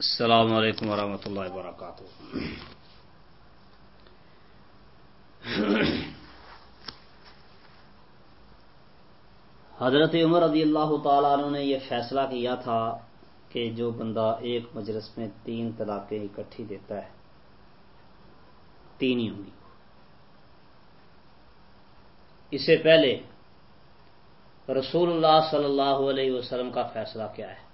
السلام علیکم ورحمۃ اللہ وبرکاتہ۔ حضرت عمر رضی اللہ تعالیٰ عنہ نے یہ فیصلہ کیا تھا کہ جو بندہ ایک مجلس میں تین طلاقیں اکٹھی دیتا ہے، تین ہی ہوں گی۔ اس سے پہلے رسول اللہ صلی اللہ علیہ وسلم کا فیصلہ کیا ہے؟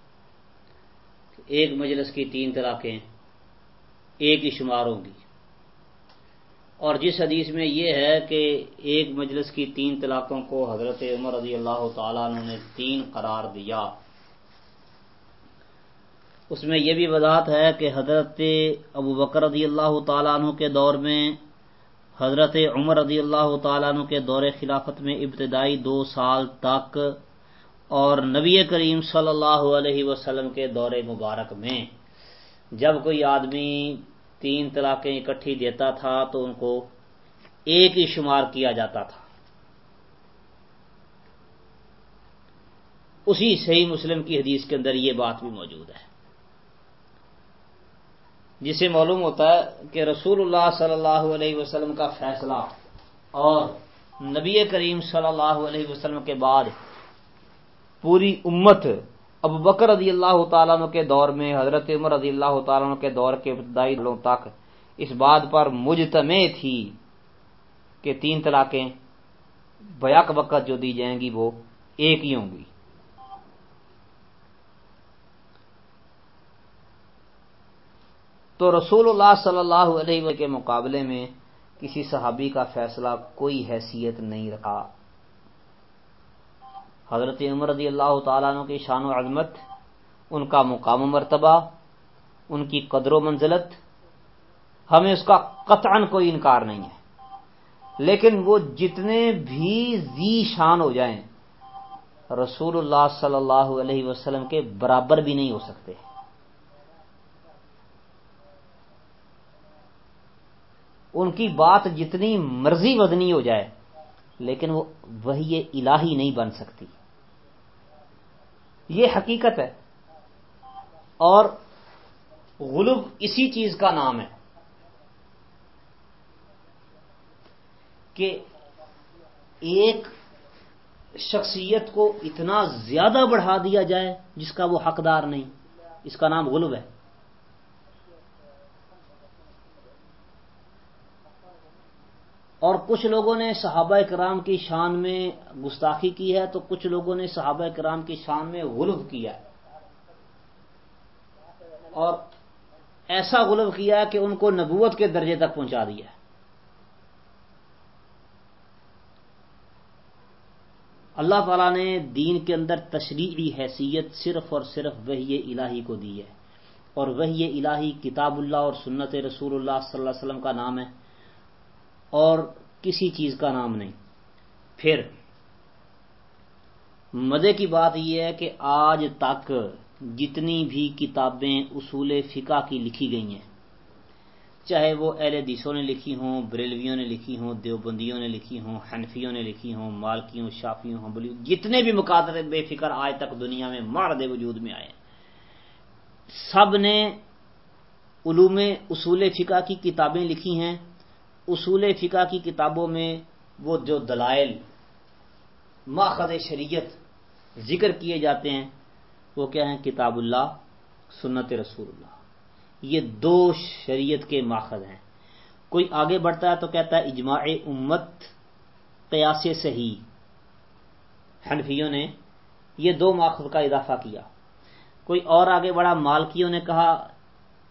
ایک مجلس کی تین طلاقیں، ایک ہی شمار ہوں گی۔ اور جس حدیث میں یہ ہے کہ ایک مجلس کی تین طلاقوں کو حضرت عمر رضی اللہ تعالیٰ نے تین قرار دیا۔ اس میں یہ بھی وضاحت ہے کہ حضرت ابو بکر رضی اللہ تعالیٰ عنہ کے دور میں، حضرت عمر رضی اللہ تعالیٰ عنہ کے دور خلافت میں ابتدائی دو سال تک اور نبی کریم صلی اللہ علیہ وسلم کے دور مبارک میں جب کوئی آدمی تین طلاقیں اکٹھی دیتا تھا تو ان کو ایک ہی شمار کیا جاتا تھا۔ اسی صحیح مسلم کی حدیث کے اندر یہ بات بھی موجود ہے۔ جسے معلوم ہوتا ہے کہ رسول اللہ صلی اللہ علیہ وسلم کا فیصلہ اور نبی کریم صلی اللہ علیہ وسلم کے بعد پوری امت ابو بکر رضی اللہ تعالیٰ عنہ کے دور میں، حضرت عمر رضی اللہ تعالیٰ عنہ کے دور کے ابتدائی دلوں تک اس بات پر مجتمع تھی کہ تین طلاقیں، بیک وقت جو دی جائیں گی وہ ایک ہی ہوں گی۔ تو رسول اللہ صلی اللہ علیہ وسلم کے مقابلے میں کسی صحابی کا فیصلہ کوئی حیثیت نہیں رکھا۔ حضرت عمر رضی اللہ تعالیٰ عنہ کی شان و عظمت، ان کا مقام و مرتبہ، ان کی قدر و منزلت، ہمیں اس کا قطعا کوئی انکار نہیں ہے۔ لیکن وہ جتنے بھی زی شان ہو جائیں، رسول اللہ صلی اللہ علیہ وسلم کے برابر بھی نہیں ہو سکتے۔ ان کی بات جتنی مرضی ودنی ہو جائے، لیکن وہ وہی الہی نہیں بن سکتی۔ یہ حقیقت ہے۔ اور غلب اسی چیز کا نام ہے کہ ایک شخصیت کو اتنا زیادہ بڑھا دیا جائے جس کا وہ حقدار نہیں، اس کا نام غلب ہے۔ اور کچھ لوگوں نے صحابہ کرام کی شان میں گستاخی کی ہے تو کچھ لوگوں نے صحابہ کرام کی شان میں غلب کیا ہے۔ اور ایسا غلب کیا ہے کہ ان کو نبوت کے درجے تک پہنچا دیا ہے۔ اللہ تعالیٰ نے دین کے اندر تشریعی حیثیت صرف اور صرف وہی الہی کو دی ہے۔ اور وہی الہی کتاب اللہ اور سنت رسول اللہ صلی اللہ علیہ وسلم کا نام ہے۔ اور کسی چیز کا نام نہیں۔ پھر مزے کی بات یہ ہے کہ آج تک جتنی بھی کتابیں اصول فقہ کی لکھی گئی ہیں، چاہے وہ اہل دیسوں نے لکھی ہوں، بریلویوں نے لکھی ہوں، دیوبندیوں نے لکھی ہوں، حنفیوں نے لکھی ہوں، مالکیوں، شافیوں ہوں بلیوں جتنے بھی مقادر بے فکر آج تک دنیا میں مار وجود میں آئے سب نے علوم اصول فقہ کی کتابیں لکھی ہیں۔ اصول فقہ کی کتابوں میں وہ جو دلائل ماخذ شریعت ذکر کیے جاتے ہیں، وہ کیا ہیں؟ کتاب اللہ، سنت رسول اللہ۔ یہ دو شریعت کے ماخذ ہیں۔ کوئی آگے بڑھتا ہے تو کہتا ہے اجماع امت قیاس صحیح۔ حنفیوں نے یہ دو ماخذ کا اضافہ کیا۔ کوئی اور آگے بڑھا، مالکیوں نے کہا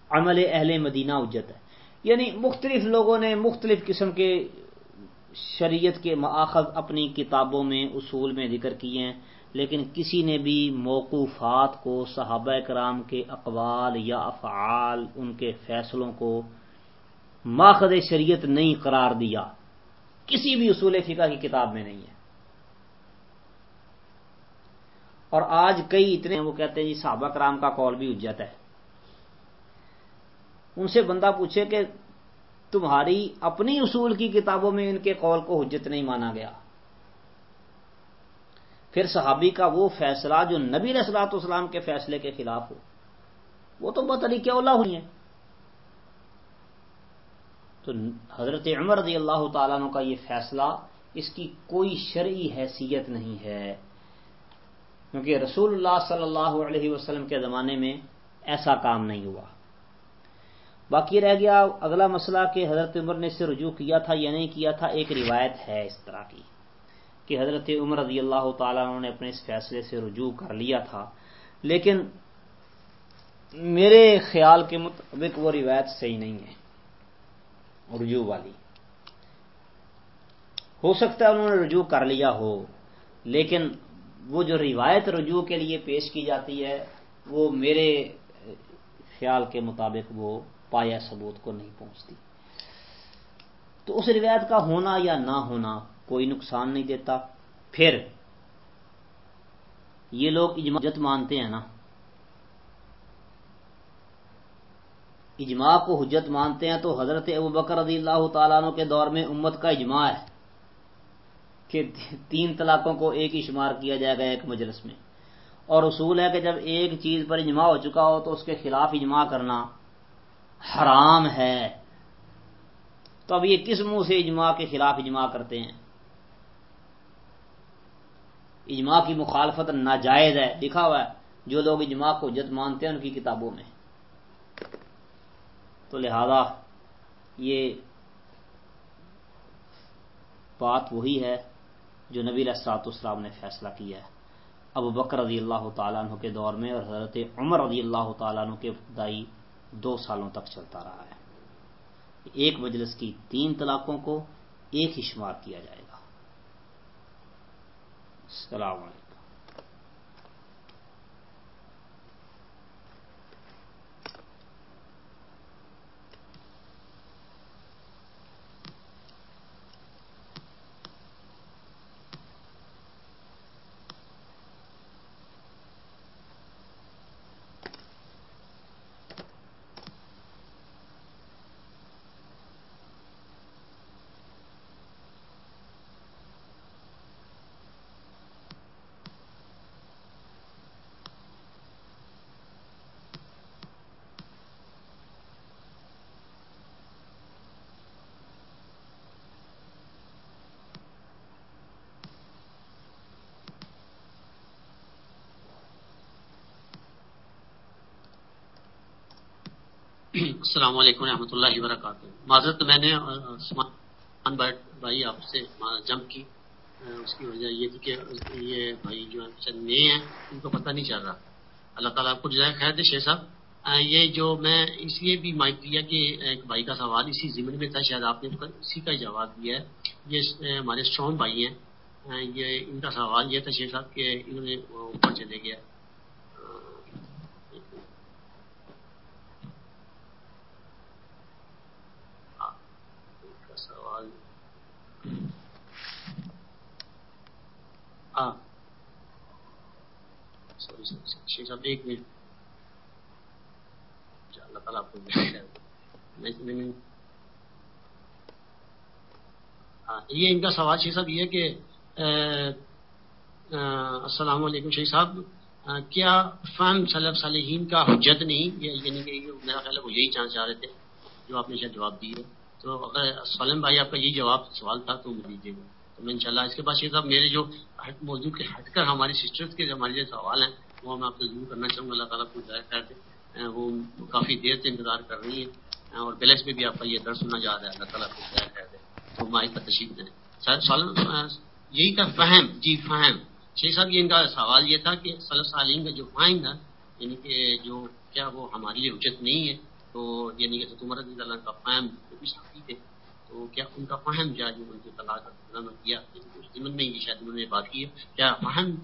عمل اہل مدینہ اجت ہے۔ یعنی مختلف لوگوں نے مختلف قسم کے شریعت کے ماخذ اپنی کتابوں میں، اصول میں ذکر کیے ہیں، لیکن کسی نے بھی موقوفات کو، صحابہ کرام کے اقوال یا افعال، ان کے فیصلوں کو ماخذ شریعت نہیں قرار دیا۔ کسی بھی اصول فقہ کی کتاب میں نہیں ہے۔ اور آج کئی اتنے وہ کہتے ہیں جی صحابہ کرام کا قول بھی اجت ہے۔ ان سے بندہ پوچھے کہ تمہاری اپنی اصول کی کتابوں میں ان کے قول کو حجت نہیں مانا گیا۔ پھر صحابی کا وہ فیصلہ جو نبی رسلاط اسلام کے فیصلے کے خلاف ہو، وہ تو بطری اللہ ہوئی ہیں۔ تو حضرت عمر رضی اللہ تعالیٰ عنہ کا یہ فیصلہ اس کی کوئی شرعی حیثیت نہیں ہے۔ کیونکہ رسول اللہ صلی اللہ علیہ وسلم کے زمانے میں ایسا کام نہیں ہوا۔ باقی رہ گیا، اگلا مسئلہ کہ حضرت عمر نے اسے رجوع کیا تھا یا نہیں کیا تھا، ایک روایت ہے اس طرح کی کہ حضرت عمر رضی اللہ تعالیٰ عنہ نے اپنے اس فیصلے سے رجوع کر لیا تھا۔ لیکن میرے خیال کے مطابق وہ روایت صحیح نہیں ہے، رجوع والی۔ ہو سکتا ہے انہوں نے رجوع کر لیا ہو، لیکن وہ جو روایت رجوع کے لیے پیش کی جاتی ہے، وہ میرے خیال کے مطابق وہ پایا ثبوت کو نہیں پہنچتی۔ تو اس روایت کا ہونا یا نہ ہونا کوئی نقصان نہیں دیتا۔ پھر یہ لوگ اجماع مانتے ہیں نا۔ اجماع کو حجت مانتے ہیں تو حضرت ابو بکر رضی اللہ تعالیٰ عنہ کے دور میں امت کا اجماع ہے کہ تین طلاقوں کو ایک ہی شمار کیا جائے گا ایک مجلس میں۔ اور اصول ہے کہ جب ایک چیز پر اجماع ہو چکا ہو تو اس کے خلاف اجماع کرنا۔ حرام ہے۔ تو اب یہ کس منہ سے اجماع کے خلاف اجماع کرتے ہیں؟ اجماع کی مخالفت ناجائز ہے۔ لکھا ہوا ہے، جو لوگ اجماع کو جت مانتے ہیں ان کی کتابوں میں۔ تو لہذا یہ بات وہی ہے جو نبی السلاط اسلام نے فیصلہ کیا ہے۔ ابو بکر رضی اللہ تعالیٰ عنہ کے دور میں اور حضرت عمر رضی اللہ تعالیٰ عنہ کے ابتدائی دو سالوں تک چلتا رہا ہے۔ ایک مجلس کی تین طلاقوں کو ایک ہی شمار کیا جائے گا۔ السلام علیکم۔ السلام علیکم رحمۃ اللہ وبرکاتہ۔ معذرت، میں نے بھائی آپ سے جمپ کی۔ اس کی وجہ یہ تھی کہ یہ بھائی جو نئے ہیں، ان کو پتہ نہیں چل رہا۔ اللہ تعالیٰ آپ کو جزائے خیر دے، شیخ صاحب۔ یہ جو میں اس لیے بھی مائک دیا کہ ایک بھائی کا سوال اسی ضمن میں تھا، شاید آپ نے اسی کا جواب دیا ہے۔ یہ ہمارے اسٹرانگ بھائی ہیں۔ یہ ان کا سوال یہ تھا، شیخ صاحب، کہ انہوں نے اوپر چلے گیا ہاں۔ ایک منٹ۔ اللہ تعالیٰ آپ کو ہاں، یہ ان کا سوال شیخ صاحب یہ کہ السلام علیکم شیخ صاحب۔ کیا فہم صلی صالحین کا حجت نہیں؟ یعنی کہ میرا خیال ہے وہ یہی چانس چاہ رہے تھے جو آپ نے شاید جواب دیے۔ تو اگر سلم بھائی آپ کا یہی جواب سوال تھا تو دیجیے گا۔ میں انشاءاللہ اس کے بعد شیخ صاحب، میرے جو موضوع کے ہٹ کر ہماری سسٹرس کے جو ہمارے جو سوال ہیں، وہ میں آپ سے ضرور کرنا چاہوں گا، اللہ تعالیٰ کو ظاہر کر دے۔ وہ کافی دیر سے انتظار کر رہی ہیں۔ اور بیلنس میں بھی آپ کا یہ درد سننا جا رہا ہے، اللہ تعالیٰ کو ظاہر کر دے۔ تو مائی کا تشریف دیں یہی کا فہم جی فہم۔ شیخ صاحب، یہ ان کا سوال یہ تھا کہ صلی سالین کا جو فائن تھا یعنی کہ جو کیا وہ ہمارے لیے اچت نہیں ہے، تو یعنی کہ عمر رضی اللہ کا فہم وہ بھی ساتھی تھے تو کیا ان کا فہم جو ہے جو ان کے طلاق کیا؟ ضمن میں شاید انہوں نے بات کی ہے۔ کیا فہم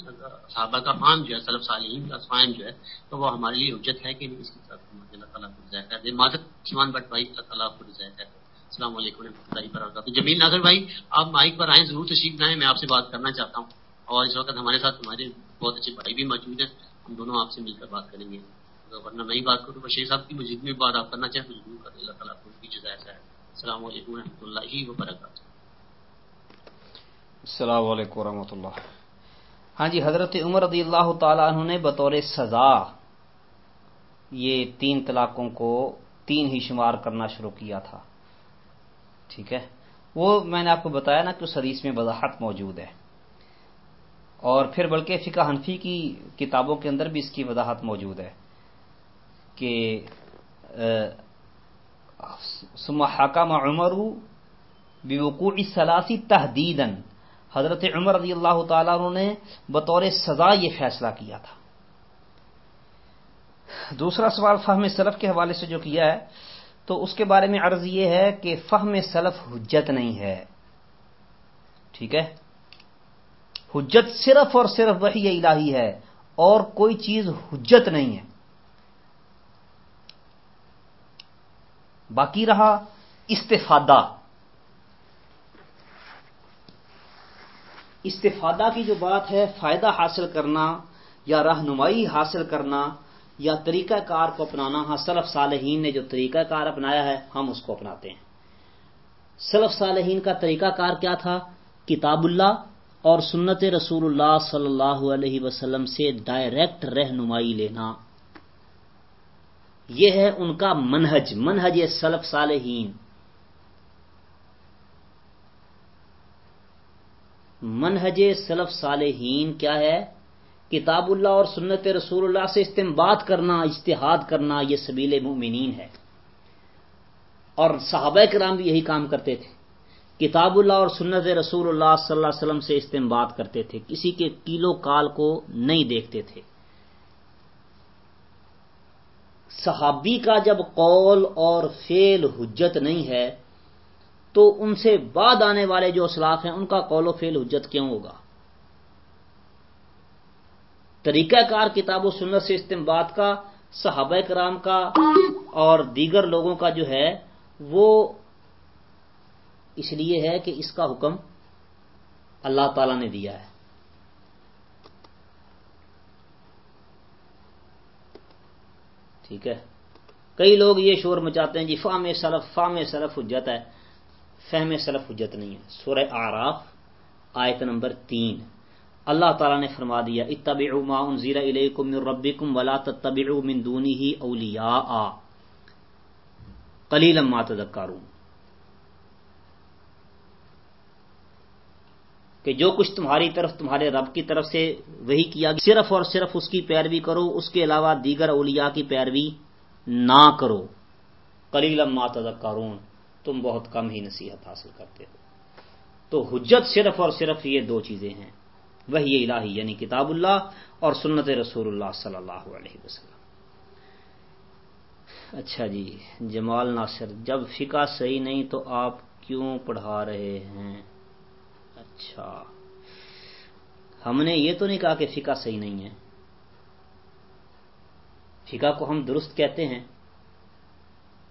صحابہ کا فہم جو ہے صلب صالحین کا فہم جو ہے، تو وہ ہمارے لیے اجت ہے کہ اس کی طرف اللہ تعالیٰ کو رضا کر دے مادت سمان بٹ بھائی اللہ تعالیٰ کو رضا کر دے السلام علیکم و رحمۃ اللہ وبرکاتہ۔ جمیل ناظر بھائی، آپ مائک پر آئیں، ضرور تشریف لائیں، میں آپ سے بات کرنا چاہتا ہوں۔ اور اس وقت ہمارے ساتھ ہمارے بہت اچھے بھائی بھی موجود ہیں۔ ہم دونوں آپ سے مل کر بات کریں گے۔ ورنہ میں ہی بات کروں، بشیر صاحب کی مجھے میں بات آپ کرنا چاہیں تو ضرور کریں اللہ تعالیٰ کو بھی جزائر ہے السلام علیکم و رحمۃ اللہ وبرکاتہ۔ السلام علیکم ورحمۃ اللہ۔ ہاں جی حضرت عمر رضی اللہ تعالیٰ عنہ نے بطور سزا یہ تین طلاقوں کو تین ہی شمار کرنا شروع کیا تھا۔ ٹھیک ہے؟ وہ میں نے آپ کو بتایا نا کہ اس حدیث میں وضاحت موجود ہے۔ اور پھر بلکہ فقہ حنفی کی کتابوں کے اندر بھی اس کی وضاحت موجود ہے کہ حکم عمر بوقوع سلاسی تحدید حضرت عمر رضی اللہ تعالیٰ نے بطور سزا یہ فیصلہ کیا تھا۔ دوسرا سوال فہم سلف کے حوالے سے جو کیا ہے، تو اس کے بارے میں عرض یہ ہے کہ فہم سلف حجت نہیں ہے۔ ٹھیک ہے؟ حجت صرف اور صرف وہی الہی ہے اور کوئی چیز حجت نہیں ہے۔ باقی رہا استفادہ۔ استفادہ کی جو بات ہے، فائدہ حاصل کرنا یا رہنمائی حاصل کرنا یا طریقہ کار کو اپنانا ہاں سلف صالحین نے جو طریقہ کار اپنایا ہے، ہم اس کو اپناتے ہیں۔ سلف صالحین کا طریقہ کار کیا تھا؟ کتاب اللہ اور سنت رسول اللہ صلی اللہ علیہ وسلم سے ڈائریکٹ رہنمائی لینا۔ یہ ہے ان کا منہج منہج سلف صالحین۔ منہج سلف صالحین کیا ہے؟ کتاب اللہ اور سنت رسول اللہ سے استعمال کرنا، اجتہاد کرنا یہ سبیل مومنین ہے۔ اور صحابہ کرام بھی یہی کام کرتے تھے۔ کتاب اللہ اور سنت رسول اللہ صلی اللہ علیہ وسلم سے استعمال کرتے تھے۔ کسی کے کیلو کال کو نہیں دیکھتے تھے۔ صحابی کا جب قول اور فیل حجت نہیں ہے، تو ان سے بعد آنے والے جو اسلاف ہیں، ان کا قول و فیل حجت کیوں ہوگا؟ طریقہ کار کتاب و سنت سے استعمال کا، صحابہ کرام کا اور دیگر لوگوں کا جو ہے، وہ اس لیے ہے کہ اس کا حکم اللہ تعالی نے دیا ہے۔ ٹھیک ہے؟ کئی لوگ یہ شور مچاتے ہیں جی فام سلف فام سلف حجت ہے۔ فہم سلف حجت نہیں ہے۔ سورہ آراف آیت نمبر تین۔ اللہ تعالیٰ نے فرما دیا، اتبعوا ما انزل الیکم من ربکم ولا تتبعوا من دونه اولیاء۔ قلیلا ما تذکرون۔ کہ جو کچھ تمہاری طرف، تمہارے رب کی طرف سے وہی کیا گیا، صرف اور صرف اس کی پیروی کرو، اس کے علاوہ دیگر اولیاء کی پیروی نہ کرو۔ کلیل ما تذکرون، تم بہت کم ہی نصیحت حاصل کرتے ہو۔ تو حجت صرف اور صرف یہ دو چیزیں ہیں وہی الہی یعنی کتاب اللہ اور سنت رسول اللہ صلی اللہ علیہ وسلم۔ اچھا جی جمال ناصر، جب فقہ صحیح نہیں تو آپ کیوں پڑھا رہے ہیں؟ اچھا۔ ہم نے یہ تو نہیں کہا کہ فقہ صحیح نہیں ہے۔ فقہ کو ہم درست کہتے ہیں۔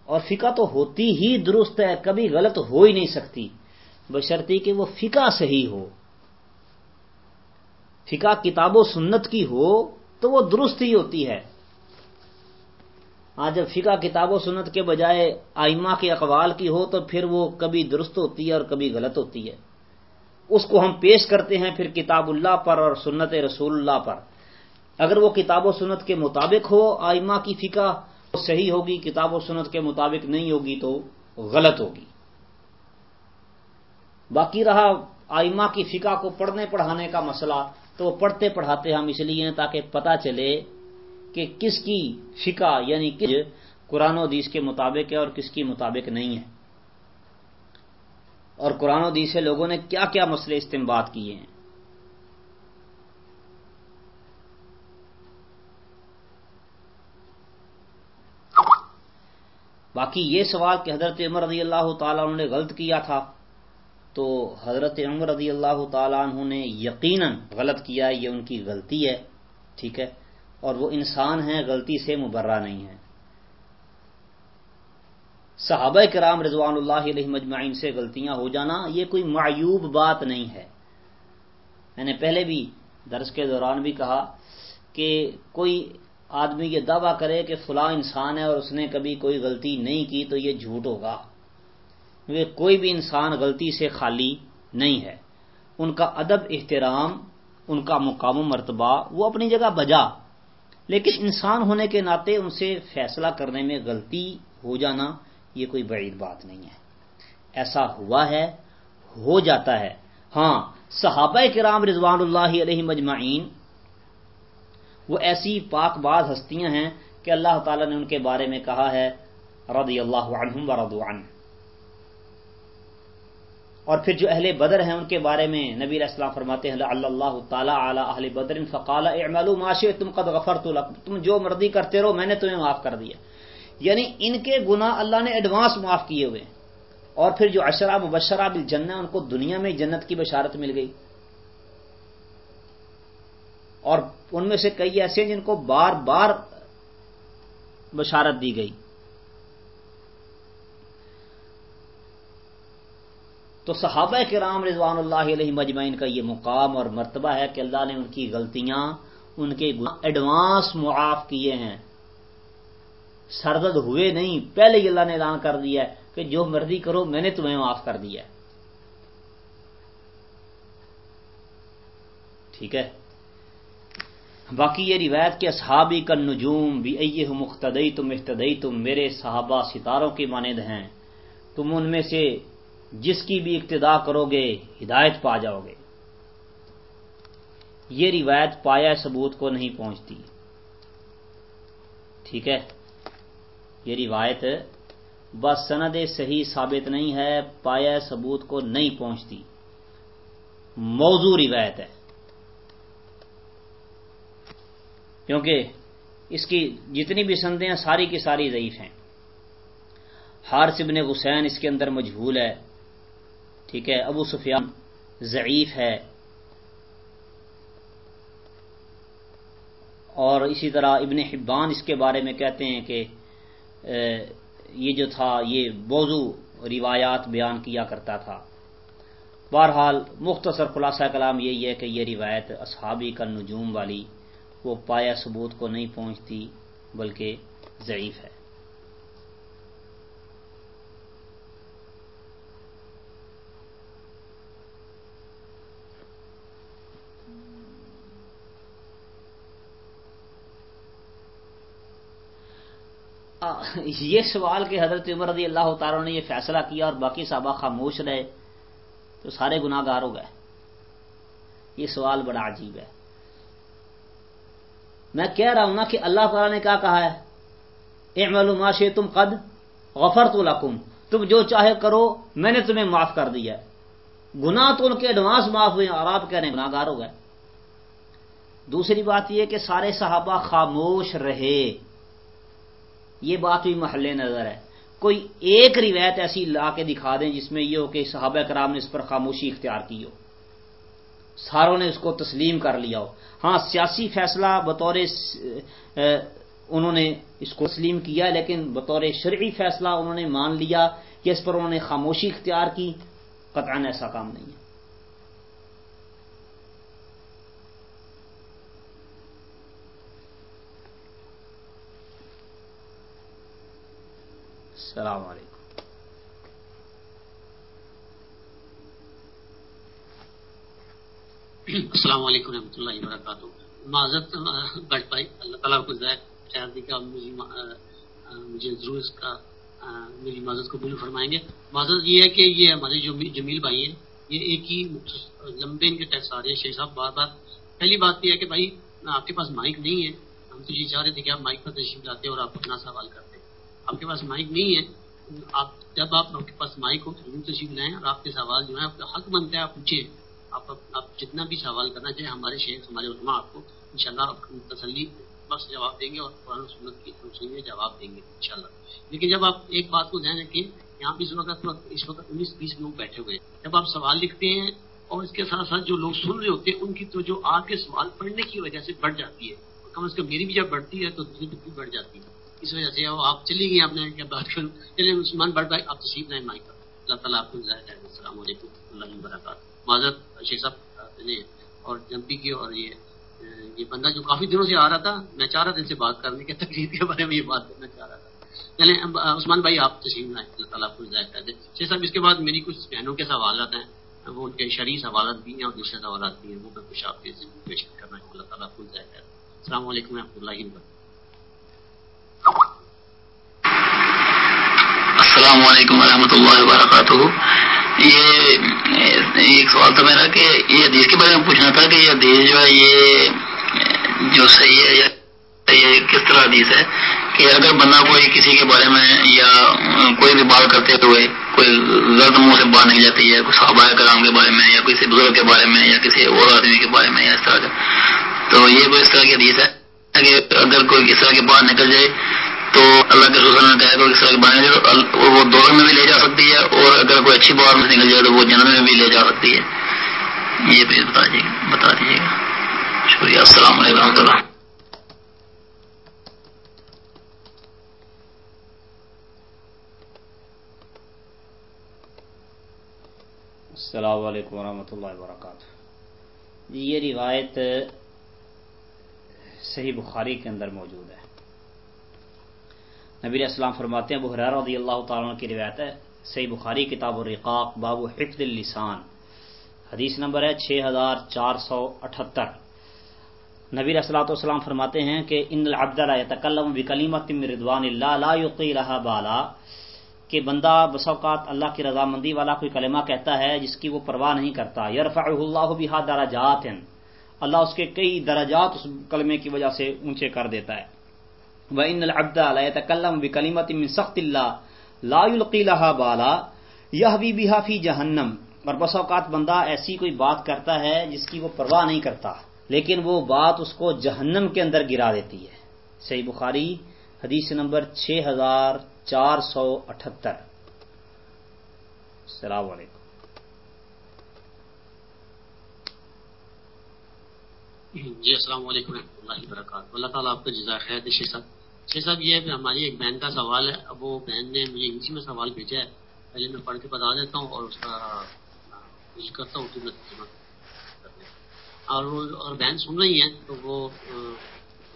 اور فقہ تو ہوتی ہی درست ہے، کبھی غلط ہو ہی نہیں سکتی۔ بشرطی کہ وہ فقہ صحیح ہو۔ فقہ کتاب و سنت کی ہو تو وہ درست ہی ہوتی ہے۔ ہاں جب فقہ کتاب و سنت کے بجائے آئمہ کے اقوال کی ہو تو پھر وہ کبھی درست ہوتی ہے اور کبھی غلط ہوتی ہے۔ اس کو ہم پیش کرتے ہیں پھر کتاب اللہ پر اور سنت رسول اللہ پر۔ اگر وہ کتاب و سنت کے مطابق ہو، آئمہ کی فقہ صحیح ہوگی، کتاب و سنت کے مطابق نہیں ہوگی تو غلط ہوگی۔ باقی رہا آئمہ کی فقہ کو پڑھنے پڑھانے کا مسئلہ، تو وہ پڑھتے پڑھاتے ہم اس لیے تاکہ پتہ چلے کہ کس کی فقہ یعنی کس قرآن و حدیث کے مطابق ہے اور کس کی مطابق نہیں ہے۔ اور قرآن و حدیث سے لوگوں نے کیا کیا مسئلے استعمال کیے ہیں؟ باقی یہ سوال کہ حضرت عمر رضی اللہ تعالیٰ نے غلط کیا تھا تو حضرت عمر رضی اللہ تعالیٰ عنہ نے یقیناً غلط کیا یہ ان کی غلطی ہے، ٹھیک ہے؟ اور وہ انسان ہیں، غلطی سے مبرہ نہیں ہے صحابہ کرام رضوان اللہ علیہ مجمعین سے غلطیاں ہو جانا، یہ کوئی معیوب بات نہیں ہے۔ میں نے پہلے بھی درس کے دوران بھی کہا کہ کوئی آدمی یہ دعویٰ کرے کہ فلاں انسان ہے اور اس نے کبھی کوئی غلطی نہیں کی تو یہ جھوٹ ہوگا۔ کیونکہ کوئی بھی انسان غلطی سے خالی نہیں ہے۔ ان کا ادب، احترام، ان کا مقام و مرتبہ، وہ اپنی جگہ بجا۔ لیکن انسان ہونے کے ناطے ان سے فیصلہ کرنے میں غلطی ہو جانا یہ کوئی بعید بات نہیں ہے۔ ایسا ہوا ہے، ہو جاتا ہے۔ ہاں صحابہ کرام رضوان اللہ علیہ مجمعین، وہ ایسی پاک باز ہستیاں ہیں کہ اللہ تعالیٰ نے ان کے بارے میں کہا ہے رضی اللہ عنہم و رضو عنہ۔ اور پھر جو اہل بدر ہیں، ان کے بارے میں نبی علیہ السلام فرماتے ہیں اللہ تعالیٰ اعلی اہل بدر فقال، اعملوا ما شئتم قد غفرت لكم تم جو مرضی کرتے رہو، میں نے تمہیں معاف کر دیا۔ یعنی ان کے گناہ اللہ نے ایڈوانس معاف کیے ہوئے اور پھر جو اشرا مبشرہ بالجنہ، ان کو دنیا میں جنت کی بشارت مل گئی۔ اور ان میں سے کئی ایسے ہیں جن کو بار بار بشارت دی گئی۔ تو صحابہ کرام رضوان اللہ علیہ مجمعین کا یہ مقام اور مرتبہ ہے کہ اللہ نے ان کی غلطیاں، ان کے ایڈوانس معاف کیے ہیں۔ سردد ہوئے نہیں، پہلے ہی اللہ نے اعلان کر دیا ہے کہ جو مرضی کرو، میں نے تمہیں معاف کر دیا ہے۔ ٹھیک ہے؟ باقی یہ روایت کہ اصحابی کا نجوم بھی ائی مختدئی تم احتدئی تم میرے صحابہ ستاروں کے مانند ہیں۔ تم ان میں سے جس کی بھی ابتدا کرو گے، ہدایت پا جاؤ گے۔ یہ روایت پایا ثبوت کو نہیں پہنچتی۔ ٹھیک ہے؟ یہ روایت بس سند صحیح ثابت نہیں ہے پایا ثبوت کو نہیں پہنچتی۔ موضوع روایت ہے۔ کیونکہ اس کی جتنی بھی سندیں ہیں، ساری کی ساری ضعیف ہیں۔ ہارس ابن حسین اس کے اندر مجھول ہے۔ ٹھیک ہے، ابو سفیان ضعیف ہے۔ اور اسی طرح ابن حبان اس کے بارے میں کہتے ہیں کہ یہ جو تھا، یہ بوزو روایات بیان کیا کرتا تھا۔ بہرحال، مختصر خلاصہ کلام یہی ہے کہ یہ روایت اصحابی کا نجوم والی، وہ پایا ثبوت کو نہیں پہنچتی، بلکہ ضعیف ہے۔ یہ سوال کہ حضرت عمر رضی اللہ تعالیٰ نے یہ فیصلہ کیا اور باقی صحابہ خاموش رہے تو سارے گناہ گار ہو گئے۔ یہ سوال بڑا عجیب ہے۔ میں کہہ رہا ہوں نا کہ اللہ تعالیٰ نے کیا کہا ہے؟ اے معلوم تم قد غفر تو لکم۔ تم جو چاہے کرو، میں نے تمہیں معاف کر دیا گناہ تو ان کے ایڈوانس معاف ہوئے اور آپ کہہ رہے ہیں گناہ گار ہو گئے۔ دوسری بات یہ کہ سارے صحابہ خاموش رہے۔ یہ بات بھی محل نظر ہے۔ کوئی ایک روایت ایسی لا کے دکھا دیں جس میں یہ ہو کہ صحابہ کرام نے اس پر خاموشی اختیار کی ہو۔ ساروں نے اس کو تسلیم کر لیا ہو۔ ہاں سیاسی فیصلہ بطور انہوں نے اس کو تسلیم کیا، لیکن بطور شرعی فیصلہ انہوں نے مان لیا کہ اس پر انہوں نے خاموشی اختیار کی۔ قطعا ایسا کام نہیں ہے۔ السلام علیکم۔ السلام علیکم رحمۃ اللہ وبرکاتہ۔ معذرت بڑھ پائی اللہ تعالیٰ کو خیر دی کہ مجھے ضرور اس کا میری معذرت قبول فرمائیں گے۔ معذرت یہ ہے کہ یہ ہمارے جو جمیل بھائی ہیں، یہ ایک ہی لمبے ان کے ٹیسٹ آ رہے ہیں۔ شیخ صاحب، بار بار، پہلی بات یہ ہے کہ بھائی آپ کے پاس مائک نہیں ہے۔ ہم تو یہ چاہ رہے تھے کہ آپ مائک پر تشریف لاتے اور آپ اپنا سوال کرتے۔ آپ کے پاس مائک نہیں ہے، آپ جب آپ کے پاس مائک ہو تشریف لائیں اور آپ کے سوال جو ہے آپ کا حق بنتا ہے، آپ پوچھیں۔ آپ آپ جتنا بھی سوال کرنا چاہیں، ہمارے شیخ، ہمارے علماء آپ کو ان شاء اللہ تسلی بخش جواب دیں گے اور قرآن سنت کی روشنی جواب دیں گے ان شاء اللہ لیکن جب آپ ایک بات کو دھیان رکھیں، یہاں پہ اس وقت اس وقت انیس بیس لوگ بیٹھے ہوئے ہیں۔ جب آپ سوال لکھتے ہیں اور اس کے ساتھ ساتھ جو لوگ سن رہے ہوتے ہیں، ان کی تو جو آپ کے سوال پڑھنے کی وجہ سے بڑھ جاتی ہے۔ کم از کم میری بھی جب بڑھتی ہے تو دوسری بھی بڑھ جاتی ہے۔ اس وجہ سے وہ آپ چلی گئی، آپ نے کیا عثمان بڑھ بھائی آپ تشریف لائیں، مائک۔ اللہ تعالیٰ آپ کو السلام علیکم، اللہ وبرکاتہ۔ معذرت، شیخ صاحب نے اور جمپی کی اور یہ یہ بندہ جو کافی دنوں سے آ رہا تھا، میں چاہ رہا تھا ان سے بات کرنے کے تکلیف کے بارے میں یہ بات کرنا چاہ رہا تھا۔ چلے عثمان بھائی، آپ تشریف لائیں۔ اللہ تعالیٰ آپ کو ظاہر کر دیں شیخ صاحب، اس کے بعد میری کچھ بہنوں کے سوالات ہیں۔ وہ ان کے شریف سوالات بھی ہیں اور دوسرے سوالات بھی ہیں، وہ میں کچھ آپ کے پیش کرنا اللہ تعالیٰ آپ کو ظاہر کر السلام علیکم و رحمۃ اللہ وبرکاتہ۔ السلام علیکم ورحمۃ اللہ وبرکاتہ۔ یہ، ایک سوال تھا میرا کہ یہ حدیث کے بارے میں پوچھنا تھا کہ یہ حدیث جو ہے، یہ، جو صحیح ہے یا یہ کس طرح حدیث ہے؟ کہ اگر بندہ کوئی کسی کے بارے میں یا کوئی بھی بات کرتے ہوئے کوئی غلط منہ سے بات نکل جاتی ہے، کوئی صحابہ کرام کے بارے میں یا کسی بزرگ کے بارے میں یا کسی اور آدمی کے بارے میں یا اس طرح کا، تو یہ کوئی اس طرح کی حدیث ہے کہ اگر کوئی اس طرح کی بات نکل جائے تو اللہ کے سوسن نے کہا کہ اس طرح کی بات نکل جائے وہ دور میں بھی لے جا سکتی ہے اور اگر کوئی اچھی بات نکل جائے تو وہ جنم میں بھی لے جا سکتی ہے۔ یہ بھی بتا دیجیے بتا دیجیے گا۔ شکریہ۔ السلام علیکم و رحمۃ اللہ۔ السلام علیکم ورحمۃ اللہ وبرکاتہ۔ جی یہ روایت صحیح بخاری کے اندر موجود ہے۔ نبی اسلام فرماتے ہیں بحرار رضی اللہ تعالیٰ کی روایت ہے، صحیح بخاری، کتاب الرقاق، باب حفظ اللسان۔ حدیث نمبر ہے، چھ ہزار چار سو اٹھہتر نبی اسلاۃ والسلام فرماتے ہیں کہ، ان العبد لا يتکلم بکلمت من رضوان اللہ، لا یقی لها بالا۔ کہ بندہ بس اوقات اللہ کی رضامندی والا کوئی کلمہ کہتا ہے جس کی وہ پرواہ نہیں کرتا۔ یرفعہ اللہ بہا درجات اللہ اس کے کئی درجات اس کلمے کی وجہ سے اونچے کر دیتا ہے۔ وہ ان العبد لا يتکلم بکلمت من سخت اللہ لا يلقي لها بالا یہوی بها فی جہنم اور بس اوقات بندہ ایسی کوئی بات کرتا ہے جس کی وہ پرواہ نہیں کرتا، لیکن وہ بات اس کو جہنم کے اندر گرا دیتی ہے۔ صحیح بخاری، حدیث نمبر چھ ہزار چار سو اٹھہتر السلام علیکم۔ جی السلام علیکم و رحمۃ اللہ وبرکاتہ۔ اللہ تعالیٰ آپ کو جزائے خیر دے صاحب۔ صاحب یہ پھر ہماری ایک بہن کا سوال ہے۔ اب وہ بہن نے مجھے انگلش میں سوال بھیجا ہے۔ پہلے میں پڑھ کے بتا دیتا ہوں اور اس کا کوشش کرتا ہوں کہ میں اور وہ اور بہن سن رہی ہیں تو وہ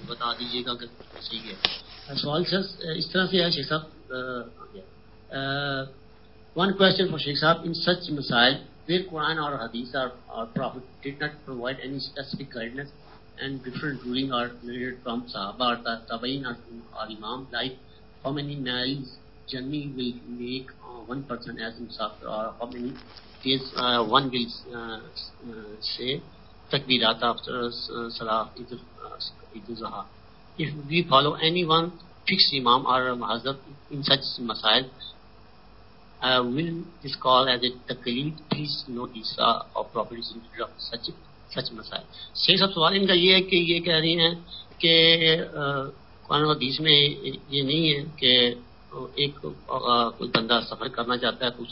بتا دیجیے گا کہ صحیح ہے۔ سوال سر اس طرح سے ہے شیخ صاحب ون کوشچن فار شیخ صاحب. ان سچ مسائل where Quran or Hadith or, or Prophet did not provide any specific guidance and different ruling are narrated from Sahaba or Tabain or, or Imam like how many miles journey will make uh, one person as Musafir or how many days uh, one will uh, uh, say takbirat after uh, Salah Eid al-Zuha. If we follow any one fixed Imam or Mahazab in such masail, uh, will this call as a taqleed please notice uh, of properties of such such مسائل۔ شیخ صاحب سوال ان کا یہ ہے کہ یہ کہہ رہی ہیں کہ قرآن حدیث میں یہ نہیں ہے کہ ایک کوئی بندہ سفر کرنا چاہتا ہے تو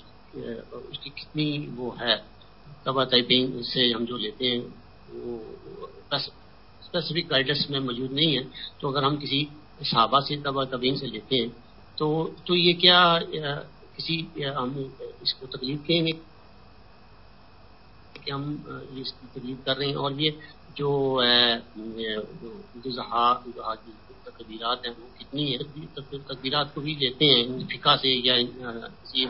اس کی کتنی وہ ہے۔ تبا طیبین سے ہم جو لیتے ہیں، وہ اسپیسیفک گائیڈنس میں موجود نہیں ہے۔ تو اگر ہم کسی صحابہ سے تبا طبین سے لیتے ہیں تو تو یہ کیا کسی ہم اس کو تکلیف کہیں گے؟ کہ ہم اس کی تکلیف کر رہے ہیں۔ اور یہ جو کی تقبیرات ہیں، وہ کتنی ہے تقبیرات کو بھی لیتے ہیں فقہ سے یا کسی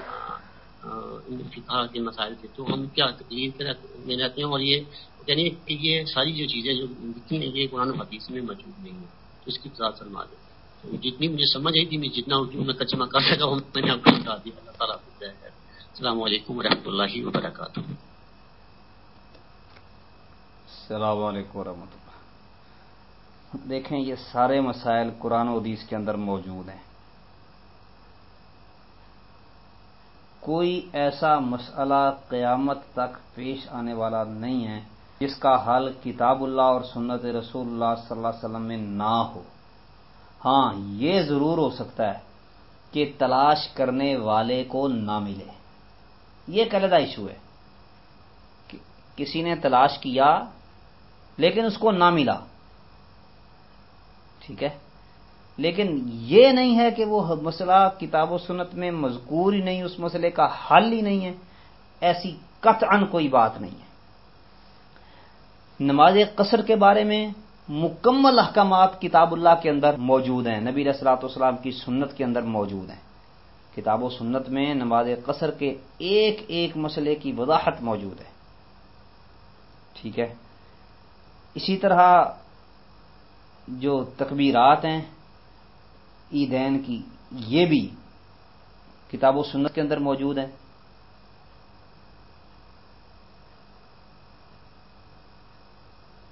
فقہ کے مسائل سے۔ تو ہم کیا تکلیف میں رہتے ہیں۔ اور یہ یعنی کہ یہ ساری جو چیزیں جو لکھی ہیں، یہ قرآن حدیث میں موجود نہیں ہیں۔ تو اس کی وضاحت فرما دیں۔ جتنی مجھے سمجھ آئی تھی، میں جتنا اردو میں ترجمہ کر سکا ہوں میں نے آپ کو بتا دیا۔ اللہ تعالیٰ السلام علیکم و رحمۃ اللہ وبرکاتہ۔ السلام علیکم ورحمۃ اللہ۔ دیکھیں یہ سارے مسائل قرآن و حدیث کے اندر موجود ہیں۔ کوئی ایسا مسئلہ قیامت تک پیش آنے والا نہیں ہے جس کا حل کتاب اللہ اور سنت رسول اللہ صلی اللہ علیہ وسلم میں نہ ہو۔ ہاں یہ ضرور ہو سکتا ہے کہ تلاش کرنے والے کو نہ ملے۔ یہ ایک علیحدہ ایشو ہے۔ کسی نے تلاش کیا لیکن اس کو نہ ملا۔ ٹھیک ہے؟ لیکن یہ نہیں ہے کہ وہ مسئلہ کتاب و سنت میں مذکور ہی نہیں، اس مسئلے کا حل ہی نہیں ہے۔ ایسی قطعا کوئی بات نہیں ہے۔ نماز قصر کے بارے میں مکمل احکامات کتاب اللہ کے اندر موجود ہیں۔ نبی اسلاط والسلام کی سنت کے اندر موجود ہیں۔ کتاب و سنت میں نماز قصر کے ایک ایک مسئلے کی وضاحت موجود ہے۔ ٹھیک ہے؟ اسی طرح جو تکبیرات ہیں عیدین کی، یہ بھی کتاب و سنت کے اندر موجود ہیں۔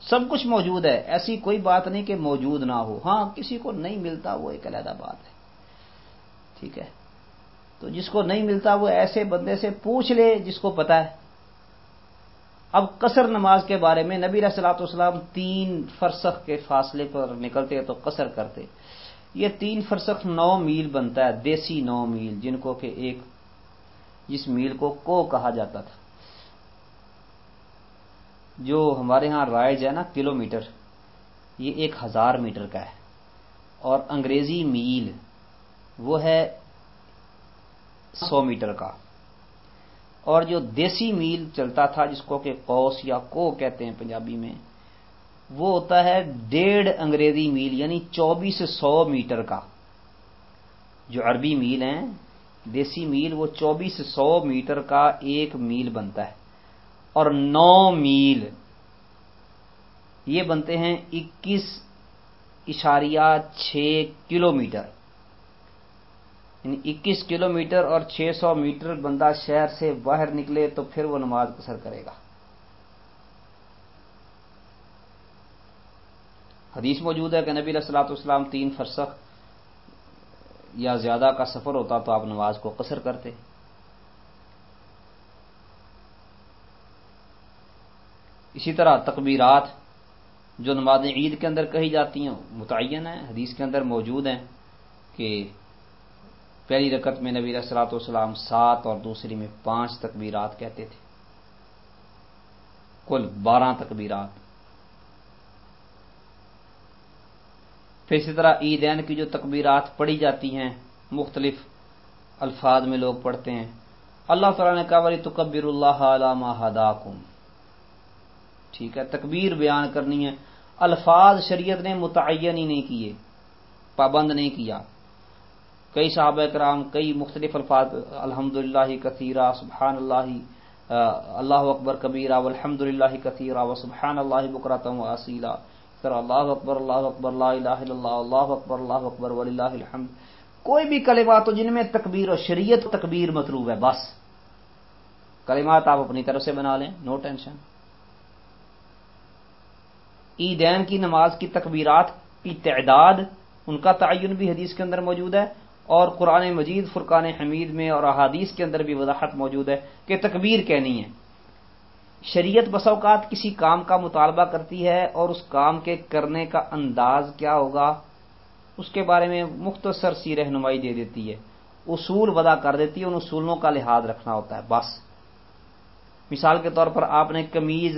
سب کچھ موجود ہے، ایسی کوئی بات نہیں کہ موجود نہ ہو۔ ہاں کسی کو نہیں ملتا وہ ایک علیحدہ بات ہے۔ ٹھیک ہے؟ تو جس کو نہیں ملتا وہ ایسے بندے سے پوچھ لے جس کو پتا ہے۔ اب قصر نماز کے بارے میں نبی رسلاۃ والسلام تین فرسخ کے فاصلے پر نکلتے تو قصر کرتے یہ تین فرسخ نو میل بنتا ہے، دیسی نو میل، جن کو کہ ایک جس میل کو کو کہا جاتا تھا۔ جو ہمارے ہاں رائج ہے نا کلو میٹر یہ ایک ہزار میٹر کا ہے۔ اور انگریزی میل، وہ ہے سو میٹر کا۔ اور جو دیسی میل چلتا تھا جس کو کہ کوس یا کو کہتے ہیں پنجابی میں، وہ ہوتا ہے ڈیڑھ انگریزی میل یعنی چوبیس سو میٹر کا۔ جو عربی میل ہیں، دیسی میل، وہ چوبیس سو میٹر کا ایک میل بنتا ہے۔ اور نو میل، یہ بنتے ہیں اکیس اشاریہ چھ کلو میٹر۔ یعنی اکیس کلو میٹر اور چھ سو میٹر بندہ شہر سے باہر نکلے تو پھر وہ نماز اثر کرے گا۔ حدیث موجود ہے کہ نبی علیہ السلاۃ تین فرسخ یا زیادہ کا سفر ہوتا تو آپ نماز کو قصر کرتے۔ اسی طرح تقبیرات جو نماز عید کے اندر کہی جاتی ہیں، متعین ہیں، حدیث کے اندر موجود ہیں کہ پہلی رکت میں نبی اسرات والسلام سات اور دوسری میں پانچ تکبیرات کہتے تھے۔ کل بارہ تکبیرات۔ پھر اسی طرح عیدین کی جو تکبیرات پڑھی جاتی ہیں، مختلف الفاظ میں لوگ پڑھتے ہیں۔ اللہ تعالیٰ نے کہا، ولی تکبر اللہ علامہ ہداکم ٹھیک ہے، تکبیر بیان کرنی ہے۔ الفاظ شریعت نے متعین ہی نہیں کیے، پابند نہیں کیا۔ کئی صحابہ کرام، کئی مختلف الفاظ الحمد للہ کثیرہ سبحان اللہ اللہ اکبر کبیرہ الحمد للہ کثیرہ و سبحان اللہ بکراتم و اصیلا سر اللہ اکبر اللہ اکبر اللہ الہ اللہ اللہ اکبر اللہ اکبر، وللہ الحمد۔ کوئی بھی کلمات ہو جن میں تکبیر و شریعت تکبیر مطلوب ہے، بس۔ کلمات آپ اپنی طرف سے بنا لیں نو ٹینشن عیدین کی نماز کی تکبیرات کی تعداد، ان کا تعین بھی حدیث کے اندر موجود ہے۔ اور قرآن مجید، فرقان حمید میں اور احادیث کے اندر بھی وضاحت موجود ہے کہ تکبیر کہنی ہے۔ شریعت بس اوقات کسی کام کا مطالبہ کرتی ہے اور اس کام کے کرنے کا انداز کیا ہوگا؟ اس کے بارے میں مختصر سی رہنمائی دے دیتی ہے۔ اصول ودا کر دیتی ہے، ان اصولوں کا لحاظ رکھنا ہوتا ہے، بس۔ مثال کے طور پر آپ نے کمیز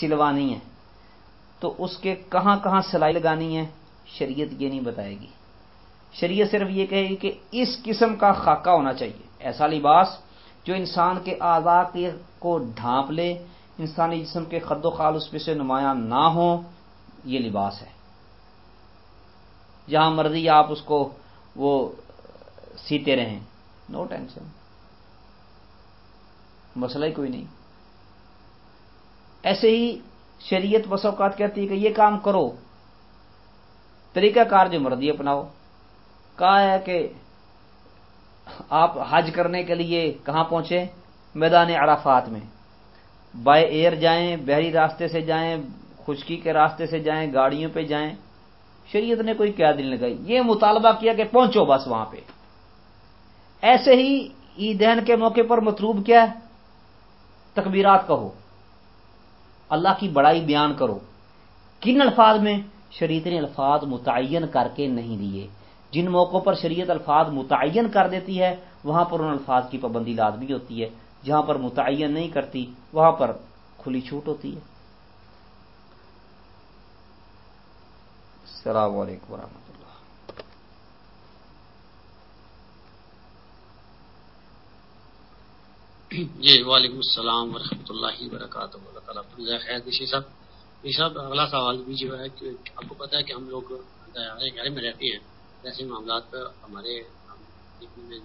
سلوانی ہے، تو اس کے کہاں کہاں سلائی لگانی ہے؟ شریعت یہ نہیں بتائے گی۔ شریعت صرف یہ کہے گی کہ اس قسم کا خاکہ ہونا چاہیے۔ ایسا لباس جو انسان کے اعضاء کو ڈھانپ لے، انسانی جسم کے خد و خال اس پہ سے نمایاں نہ ہو، یہ لباس ہے۔ جہاں مرضی آپ اس کو وہ سیتے رہیں۔ نو ٹینشن مسئلہ ہی کوئی نہیں۔ ایسے ہی شریعت بس اوقات کہتی ہے کہ یہ کام کرو، طریقہ کار جو مرضی اپناؤ۔ کہا ہے کہ آپ حج کرنے کے لیے کہاں پہنچے میدان عرفات میں۔ بائی ایئر جائیں، بحری راستے سے جائیں، خشکی کے راستے سے جائیں، گاڑیوں پہ جائیں۔ شریعت نے کوئی کیا لگائی۔ یہ مطالبہ کیا کہ پہنچو بس وہاں پہ۔ ایسے ہی عیدین کے موقع پر مطلوب کیا ہے؟ تکبیرات کہو۔ اللہ کی بڑائی بیان کرو۔ کن الفاظ میں؟ شریعت نے الفاظ متعین کر کے نہیں دیے۔ جن موقعوں پر شریعت الفاظ متعین کر دیتی ہے وہاں پر ان الفاظ کی پابندی لازمی ہوتی ہے۔ جہاں پر متعین نہیں کرتی وہاں پر کھلی چھوٹ ہوتی ہے۔ السلام علیکم ورحمۃ اللہ۔ جی وعلیکم السلام ورحمۃ اللہ وبرکاتہ۔ اللہ تعالیٰ خیر صاحب صاحب اگلا سوال بھی جو ہے کہ آپ کو پتا ہے کہ ہم لوگ گھر میں رہتے ہیں۔ ایسے معاملات پر ہمارے دیکھنے میں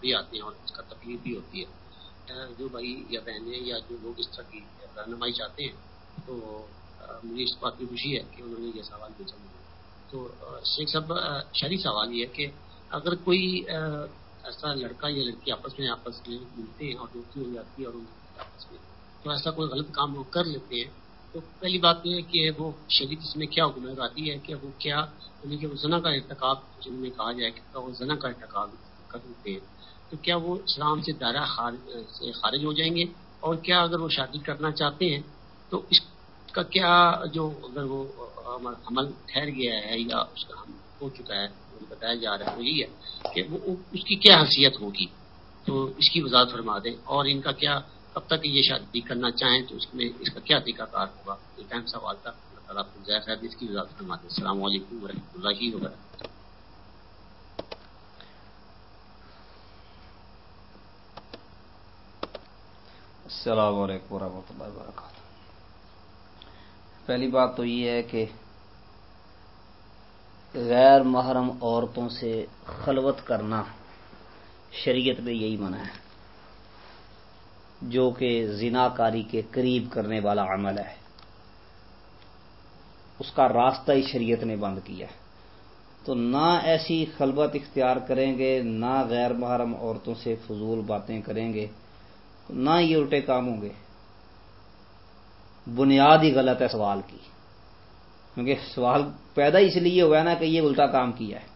بھی آتے ہیں اور اس کا تکلیف بھی ہوتی ہے۔ جو بھائی یا بہنیں یا جو لوگ اس طرح کی رہنمائی چاہتے ہیں، تو مجھے اس بات کی خوشی ہے کہ انہوں نے یہ سوال پوچھا مجھے۔ تو شیخ صاحب شہری سوال یہ ہے کہ اگر کوئی ایسا لڑکا یا لڑکی آپس میں آپس میں ملتے ہیں اور دوستی ہو جاتی ہے اور آپس میں تو ایسا کوئی غلط کام وہ کر لیتے ہیں تو پہلی بات یہ ہے کہ وہ شدید اس میں کیا حکومت آتی ہے کہ وہ کیا یعنی کہ وہ زنا کا ارتقاب جن میں کہا جائے کہ وہ زنا کا ارتقاب کر دیتے ہیں۔ تو کیا وہ اسلام سے دائرہ سے خارج ہو جائیں گے؟ اور کیا اگر وہ شادی کرنا چاہتے ہیں تو اس کا کیا جو اگر وہ عمل ٹھہر گیا ہے یا اس کا ہو چکا ہے بتایا جا رہا ہے، وہ یہی ہے کہ وہ اس کی کیا حیثیت ہوگی؟ تو اس کی وضاحت فرما دیں۔ اور ان کا کیا کب تک یہ شادی کرنا چاہیں تو اس میں اس کا کیا طریقہ کار ہوگا؟ ایک اہم سوال تھا۔ اللہ تعالیٰ آپ کو زیادہ اس کی وضاحت فرما دیں السلام علیکم و رحمۃ اللہ وبرکاتہ۔ السلام علیکم ورحمۃ اللہ وبرکاتہ۔ پہلی بات تو یہ ہے کہ غیر محرم عورتوں سے خلوت کرنا شریعت میں یہی منع ہے۔ جو کہ زنا کاری کے قریب کرنے والا عمل ہے۔ اس کا راستہ ہی شریعت نے بند کیا ہے۔ تو نہ ایسی خلوت اختیار کریں گے، نہ غیر محرم عورتوں سے فضول باتیں کریں گے، نہ یہ الٹے کام ہوں گے۔ بنیاد ہی غلط ہے سوال کی۔ کیونکہ سوال پیدا اس لیے ہوا ہے نا کہ یہ الٹا کام کیا ہے۔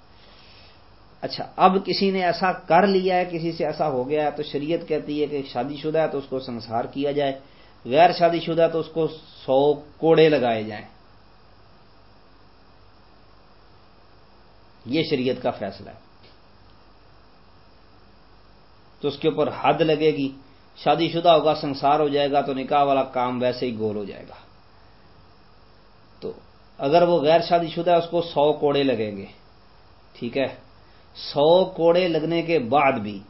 اچھا اب کسی نے ایسا کر لیا ہے، کسی سے ایسا ہو گیا ہے، تو شریعت کہتی ہے کہ شادی شدہ ہے تو اس کو سنسار کیا جائے، غیر شادی شدہ ہے تو اس کو سو کوڑے لگائے جائیں۔ یہ شریعت کا فیصلہ ہے۔ تو اس کے اوپر حد لگے گی، شادی شدہ ہوگا، سنسار ہو جائے گا، تو نکاح والا کام ویسے ہی گول ہو جائے گا۔ تو اگر وہ غیر شادی شدہ ہے، اس کو سو کوڑے لگیں گے۔ ٹھیک ہے؟ سو کوڑے لگنے کے بعد بھی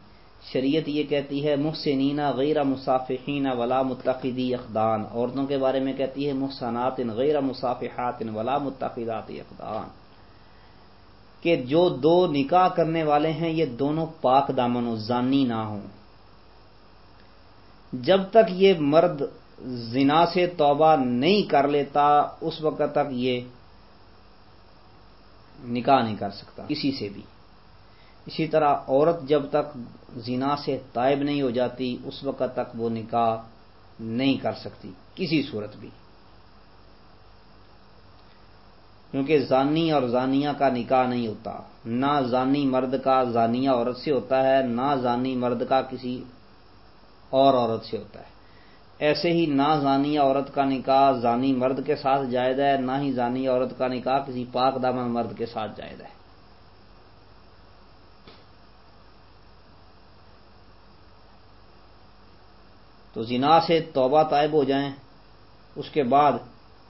شریعت یہ کہتی ہے محسنینا غیر مسافقین ولا متقدی اقدان۔ عورتوں کے بارے میں کہتی ہے محسنات غیر مسافحات ولا متقدات اقدان۔ کہ جو دو نکاح کرنے والے ہیں، یہ دونوں پاک دامن و زانی نہ ہوں۔ جب تک یہ مرد زنا سے توبہ نہیں کر لیتا، اس وقت تک یہ نکاح نہیں کر سکتا۔ کسی سے بھی۔ اسی طرح عورت جب تک زنا سے طائب نہیں ہو جاتی، اس وقت تک وہ نکاح نہیں کر سکتی، کسی صورت بھی۔ کیونکہ زانی اور زانیہ کا نکاح نہیں ہوتا۔ نہ زانی مرد کا زانیہ عورت سے ہوتا ہے، نہ زانی مرد کا کسی اور عورت سے ہوتا ہے۔ ایسے ہی نہ زانی عورت کا نکاح زانی مرد کے ساتھ جائز ہے، نہ ہی زانی عورت کا نکاح کسی پاک دامن مرد کے ساتھ جائز ہے۔ تو زنا سے توبہ طائب ہو جائیں۔ اس کے بعد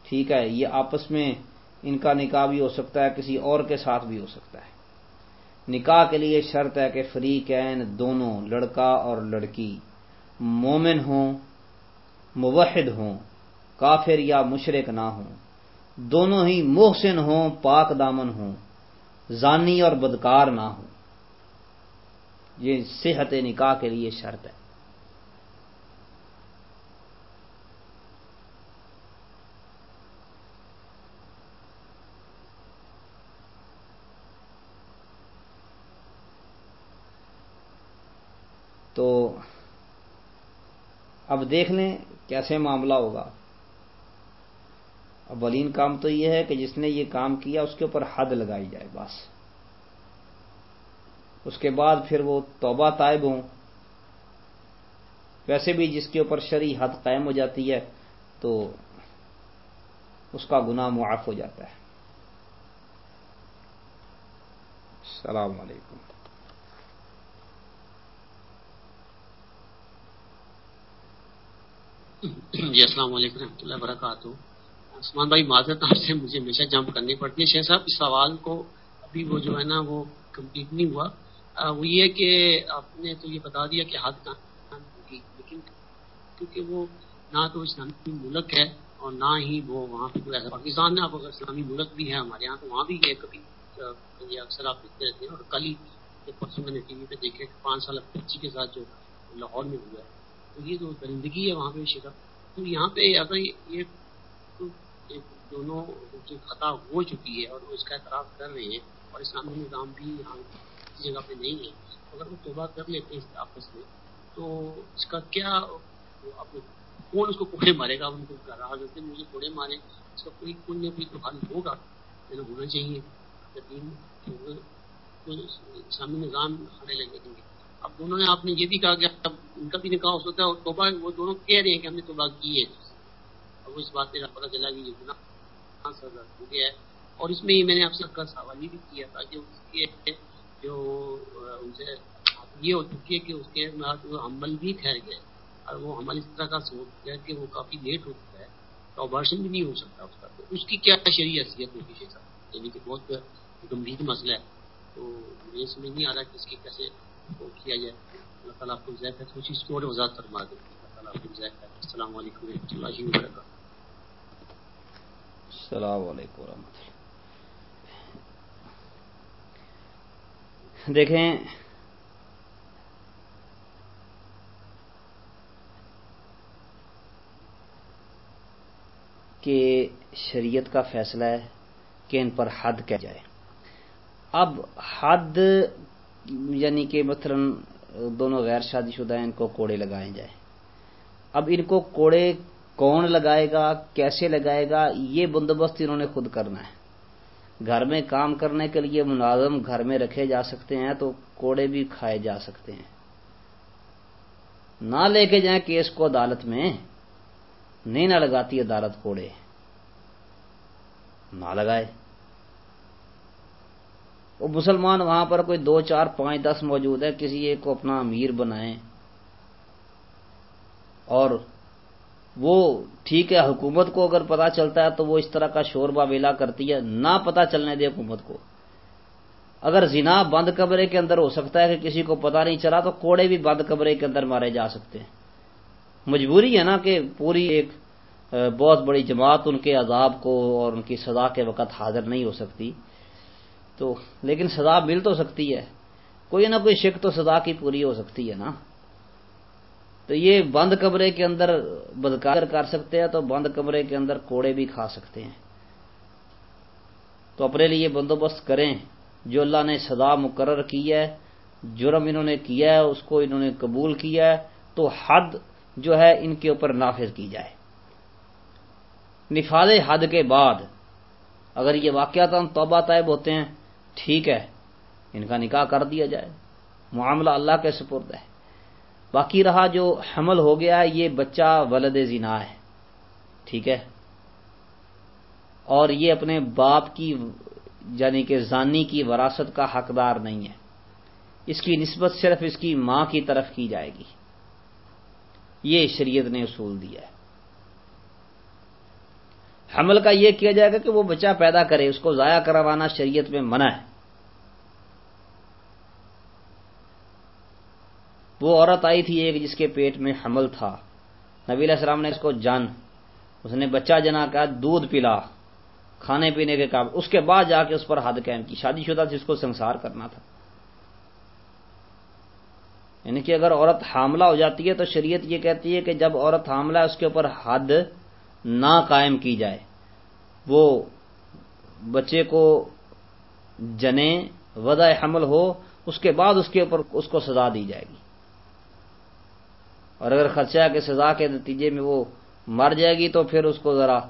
ٹھیک ہے، یہ آپس میں ان کا نکاح بھی ہو سکتا ہے، کسی اور کے ساتھ بھی ہو سکتا ہے۔ نکاح کے لیے شرط ہے کہ فری کین دونوں، لڑکا اور لڑکی، مومن ہوں، موحد ہوں، کافر یا مشرق نہ ہوں۔ دونوں ہی محسن ہوں، پاک دامن ہوں، زانی اور بدکار نہ ہوں۔ یہ صحت نکاح کے لیے شرط ہے۔ تو اب دیکھ لیں کیسے معاملہ ہوگا۔ اولین کام تو یہ ہے کہ جس نے یہ کام کیا اس کے اوپر حد لگائی جائے بس۔ اس کے بعد پھر وہ توبہ طائب ہوں۔ ویسے بھی جس کے اوپر شرعی حد قائم ہو جاتی ہے تو اس کا گناہ معاف ہو جاتا ہے۔ السلام علیکم۔ جی السلام علیکم رحمۃ اللہ وبرکاتہ۔ عثمان بھائی، معذرت آپ سے مجھے ہمیشہ جمپ کرنی پڑتی ہے۔ شیخ صاحب، اس سوال کو ابھی وہ جو ہے نا، وہ کمپلیٹ نہیں ہوا۔ وہ یہ کہ آپ نے تو یہ بتا دیا کہ حد ہوگی لیکن کیونکہ وہ نہ تو اسلامی ملک ہے اور نہ ہی وہ وہاں پہ کوئی ایسا پاکستان میں آپ اگر اسلامی ملک بھی ہے ہمارے یہاں تو وہاں بھی ہے کبھی اکثر آپ دیکھتے رہتے ہیں۔ اور کل ہی پرسوں میں نے ٹی وی پہ دیکھے پانچ سال بچی کے ساتھ جو لاہور میں ہوا ہے۔ یہ جو درندگی ہے وہاں پہ شکا تو یہاں پہ اگر یہ دونوں خطا ہو چکی ہے اور وہ اس کا اعتراف کر رہے ہیں اور اسلامی نظام بھی یہاں کسی جگہ پہ نہیں ہے اگر وہ توبہ کر لیتے ہیں آپس میں تو اس کا کیا کون اس کو کوڑے مارے گا ان کو راز ہوتے مجھے کوڑے مارے اس کا کوئی کوئی نہ کوئی تو حل ہوگا یعنی ہونا چاہیے اسلامی نظام آنے لگیں گے اب دونوں نے آپ نے یہ بھی کہا کہ اب ان کا بھی نکاح ہو سکتا ہے اور توبہ وہ دونوں کہہ رہے ہیں کہ ہم نے توبہ کی ہے۔ اب اس بات پہ پتہ چلا کہ یہ گناہ سزا ہو گیا ہے۔ اور اس میں ہی میں نے آپ سے کا سوال یہ بھی کیا تھا کہ اس کے جو ان سے یہ ہو چکی ہے کہ اس کے وہ عمل بھی ٹھہر گئے۔ اور وہ عمل اس طرح کا سوچ گیا کہ وہ کافی لیٹ ہو چکا ہے۔ تو آبارشن بھی نہیں ہو سکتا اس کا۔ تو اس کی کیا شریع حیثیت ہوگی شیخ صاحب یعنی کہ بہت گمبھیر مسئلہ ہے۔ تو مجھے سمجھ نہیں آ رہا کہ اس کی کیسے وہ کیا جائے اللہ تعالیٰ آپ کو ذائقہ کچھ اس کو وضاحت فرما دے اللہ تعالیٰ آپ کو ذائقہ السلام علیکم و رحمۃ اللہ وبرکاتہ۔ السلام علیکم ورحمۃ اللہ۔ دیکھیں، کہ شریعت کا فیصلہ ہے کہ ان پر حد کیا جائے۔ اب حد یعنی کہ مثلا دونوں غیر شادی شدہ ہیں، ان کو کوڑے لگائے جائے اب ان کو کوڑے کون لگائے گا، کیسے لگائے گا، یہ بندوبست انہوں نے خود کرنا ہے۔ گھر میں کام کرنے کے لیے ملازم گھر میں رکھے جا سکتے ہیں تو کوڑے بھی کھائے جا سکتے ہیں۔ نہ لے کے جائیں کیس کو عدالت میں، نہیں نہ لگاتی عدالت کوڑے۔ نہ لگائے۔ وہ مسلمان وہاں پر کوئی دو چار پانچ دس موجود ہے کسی ایک کو اپنا امیر بنائیں۔ اور وہ ٹھیک ہے، حکومت کو اگر پتا چلتا ہے تو وہ اس طرح کا شور باویلا کرتی ہے، نہ پتا چلنے دے حکومت کو۔ اگر زنا بند کمرے کے اندر ہو سکتا ہے کہ کسی کو پتا نہیں چلا، تو کوڑے بھی بند کمرے کے اندر مارے جا سکتے ہیں۔ مجبوری ہے نا کہ پوری ایک بہت بڑی جماعت ان کے عذاب کو اور ان کی سزا کے وقت حاضر نہیں ہو سکتی۔ تو لیکن سزا مل تو سکتی ہے۔ کوئی نہ کوئی شک تو سزا کی پوری ہو سکتی ہے نا۔ تو یہ بند کمرے کے اندر بدکار کر سکتے ہیں تو بند کمرے کے اندر کوڑے بھی کھا سکتے ہیں۔ تو اپنے لیے بندوبست کریں۔ جو اللہ نے سزا مقرر کی ہے، جرم انہوں نے کیا ہے، اس کو انہوں نے قبول کیا ہے، تو حد جو ہے ان کے اوپر نافذ کی جائے۔ نفاذ حد کے بعد اگر یہ واقعات توبہ طائب ہوتے ہیں ٹھیک ہے، ان کا نکاح کر دیا جائے۔ معاملہ اللہ کے سپرد ہے۔ باقی رہا جو حمل ہو گیا یہ بچہ ولد زنا ہے۔ ٹھیک ہے۔ اور یہ اپنے باپ کی یعنی کہ زانی کی وراثت کا حقدار نہیں ہے۔ اس کی نسبت صرف اس کی ماں کی طرف کی جائے گی۔ یہ شریعت نے اصول دیا ہے۔ حمل کا یہ کیا جائے گا کہ وہ بچہ پیدا کرے، اس کو ضائع کروانا شریعت میں منع ہے۔ وہ عورت آئی تھی ایک جس کے پیٹ میں حمل تھا۔ نبی علیہ السلام نے اس کو جان، اس نے بچہ جنا کا دودھ پلا، کھانے پینے کے کام، اس کے بعد جا کے اس پر حد قائم کی۔ شادی شدہ جس کو سنسار کرنا تھا۔ یعنی کہ اگر عورت حاملہ ہو جاتی ہے تو شریعت یہ کہتی ہے کہ جب عورت حاملہ ہے، اس کے اوپر حد نہ قائم کی جائے۔ وہ بچے کو جنے، وضع حمل ہو، اس کے بعد اس کے اوپر اس کو سزا دی جائے گی۔ اور اگر خدشہ کے سزا کے نتیجے میں وہ مر جائے گی تو پھر اس کو ذرا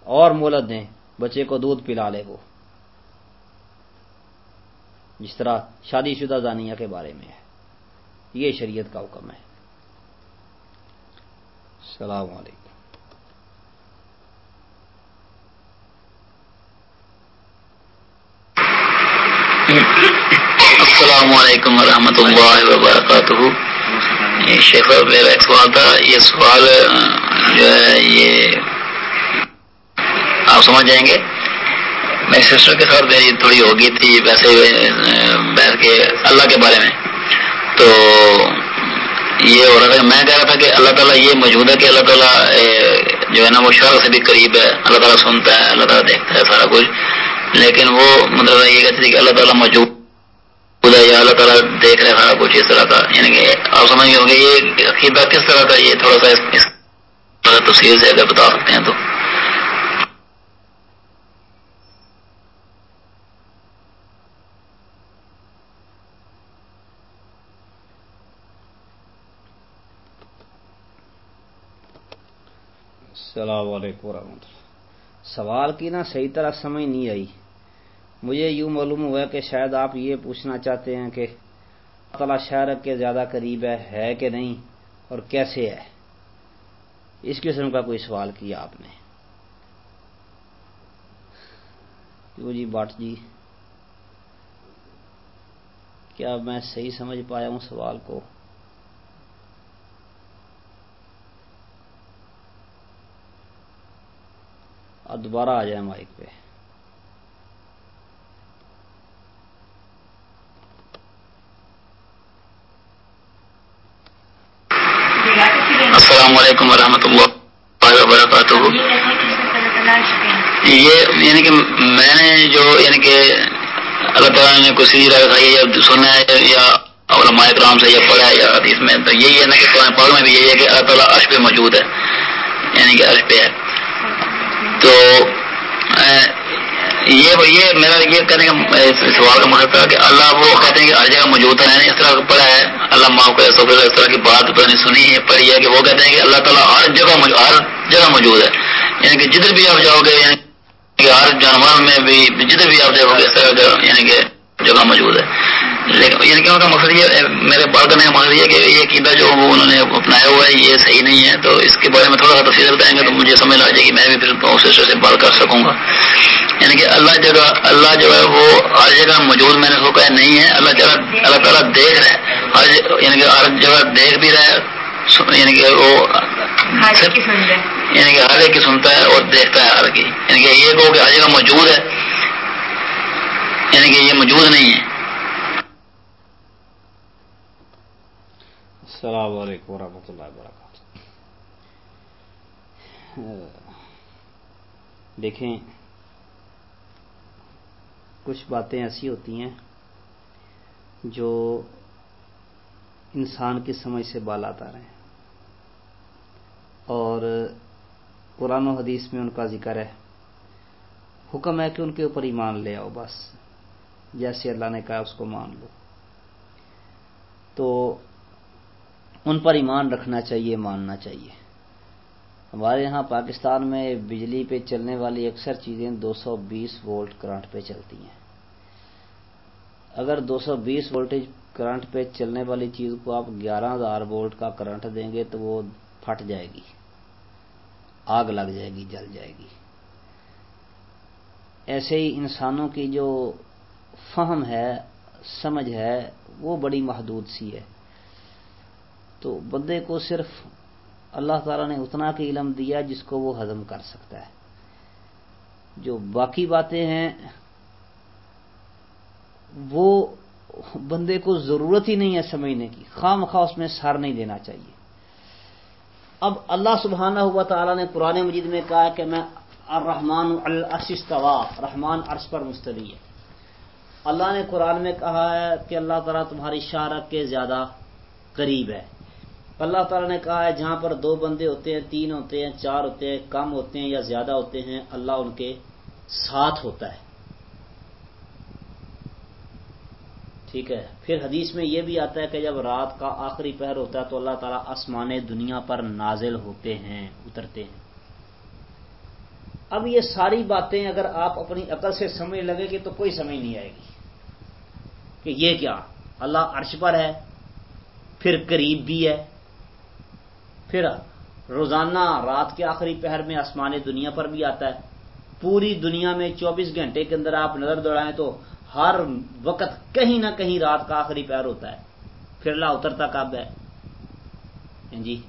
اور مولت دیں، بچے کو دودھ پلا لے وہ۔ جس طرح شادی شدہ دانیہ کے بارے میں ہے۔ یہ شریعت کا حکم ہے۔ السلام علیکم۔ السلام علیکم ورحمۃ اللہ وبرکاتہ۔ شیخ میرا ایک سوال تھا، یہ سوال جو ہے، یہ آپ سمجھ جائیں گے۔ میری سسٹر کے ساتھ میری تھوڑی ہوگی تھی، ویسے بیٹھ کے اللہ کے بارے میں۔ تو یہ ہو رہا تھا، میں کہہ رہا تھا کہ اللہ تعالیٰ یہ موجود ہے کہ اللہ تعالیٰ جو ہے نا، وہ شہر سے بھی قریب ہے۔ اللہ تعالیٰ سنتا ہے، اللہ تعالیٰ دیکھتا ہے سارا کچھ۔ لیکن وہ مطلب یہ کہتی تھی کہ اللہ تعالیٰ موجود یا اللہ تعالیٰ دیکھ رہے ہمارا کچھ اس طرح کا یعنی کہ آپ سمجھ گئے ہوں گے یہ عقیدہ کس طرح کا یہ تھوڑا سا اس تفصیل سے اگر بتا سکتے ہیں تو۔ السلام علیکم ورحمۃ اللہ۔ سوال کی نا صحیح طرح سمجھ نہیں آئی۔ مجھے یوں معلوم ہوا کہ شاید آپ یہ پوچھنا چاہتے ہیں کہ تعالیٰ شہر کے زیادہ قریب ہے ہے کہ نہیں؟ اور کیسے ہے؟ اس قسم کا کوئی سوال کیا آپ نے؟ کیوں جی بٹ جی؟ کیا میں صحیح سمجھ پایا ہوں سوال کو؟ اب دوبارہ آ جائیں مائک پہ السلام علیکم ورحمۃ اللہ وبرکاتہ۔ یہ یعنی کہ میں نے جو یعنی کہ اللہ تعالیٰ نے کچھ دکھائی یا سنا ہے یا علماء کرام سے یا پڑھا ہے یا حدیث میں، تو یہی ہے نا کہ قرآن پاک میں بھی یہی ہے کہ اللہ تعالیٰ عرش پہ موجود ہے یعنی کہ عرش پہ ہے۔ تو یہ یہ میرا یہ کہنے کا سوال کا مقصد تھا کہ اللہ وہ کہتے ہیں کہ ہر جگہ موجود ہے اس طرح پڑھا ہے۔ اللہ معاف کرے، سب اس طرح کی بات پتہ نہیں سنی ہے، پڑھی ہے کہ وہ کہتے ہیں کہ اللہ تعالیٰ ہر جگہ ہر جگہ موجود ہے۔ یعنی کہ جدھر بھی آپ جاؤ گے یعنی کہ ہر جانور میں بھی جدھر بھی آپ جاؤ گے، اس طرح یعنی کہ جگہ موجود ہے۔ لیکن ان کا مقصد یہ میرے بات کرنے کا مقصد یہ کہ یہ قیدا جو وہ انہوں نے اپنایا ہوا ہے یہ صحیح نہیں ہے تو اس کے بارے میں تھوڑا سا تفصیل بتائیں گے تو مجھے سمجھ آ جائے گی میں بھی پھر اس سے بات کر سکوں گا۔ یعنی کہ اللہ جگہ اللہ جو ہے وہ ہر جگہ موجود میں نے کو کہا نہیں ہے اللہ جگہ اللہ تعالیٰ دیکھ رہا ہے۔ ہر یعنی کہ ہر جگہ دیکھ بھی رہا ہے یعنی کہ وہ یعنی کہ ہر ایک کی سنتا ہے اور دیکھتا ہے ہر کی۔ یعنی کہ یہ کہ ہر جگہ موجود ہے یعنی کہ یہ موجود نہیں ہے۔ السلام علیکم ورحمۃ اللہ وبرکاتہ۔ دیکھیں، کچھ باتیں ایسی ہوتی ہیں جو انسان کی سمجھ سے بال آتا رہے اور قرآن و حدیث میں ان کا ذکر ہے، حکم ہے کہ ان کے اوپر ایمان لے آؤ بس، جیسے اللہ نے کہا اس کو مان لو۔ تو ان پر ایمان رکھنا چاہیے، ماننا چاہیے۔ ہمارے یہاں پاکستان میں بجلی پہ چلنے والی اکثر چیزیں دو سو بیس وولٹ کرنٹ پہ چلتی ہیں۔ اگر دو سو بیس وولٹیج کرنٹ پہ چلنے والی چیز کو آپ گیارہ ہزار وولٹ کا کرنٹ دیں گے تو وہ پھٹ جائے گی۔ آگ لگ جائے گی، جل جائے گی۔ ایسے ہی انسانوں کی جو فہم ہے، سمجھ ہے، وہ بڑی محدود سی ہے۔ تو بندے کو صرف اللہ تعالیٰ نے اتنا کہ علم دیا جس کو وہ ہضم کر سکتا ہے۔ جو باقی باتیں ہیں، وہ بندے کو ضرورت ہی نہیں ہے سمجھنے کی۔ خام خواہ اس میں سار نہیں دینا چاہیے۔ اب اللہ سبحانہ ہوا تعالیٰ نے قرآن مجید میں کہا کہ میں الرحمان الشتوا رحمان عرش پر مستوی ہے۔ اللہ نے قرآن میں کہا ہے کہ اللہ تعالیٰ تمہاری شارک کے زیادہ قریب ہے۔ اللہ تعالیٰ نے کہا ہے، جہاں پر دو بندے ہوتے ہیں، تین ہوتے ہیں، چار ہوتے ہیں، کم ہوتے ہیں یا زیادہ ہوتے ہیں، اللہ ان کے ساتھ ہوتا ہے۔ ٹھیک ہے۔ پھر حدیث میں یہ بھی آتا ہے کہ جب رات کا آخری پہر ہوتا ہے تو اللہ تعالیٰ آسمان دنیا پر نازل ہوتے ہیں، اترتے ہیں۔ اب یہ ساری باتیں اگر آپ اپنی عقل سے سمجھ لگے گی تو کوئی سمجھ نہیں آئے گی کہ یہ کیا، اللہ عرش پر ہے، پھر قریب بھی ہے۔ پھر روزانہ رات کے آخری پہر میں آسمان دنیا پر بھی آتا ہے۔ پوری دنیا میں چوبیس گھنٹے کے اندر آپ نظر دوڑائیں تو ہر وقت کہیں نہ کہیں رات کا آخری پہر ہوتا ہے۔ پھر اترتا کب ہے۔ ہاں جی۔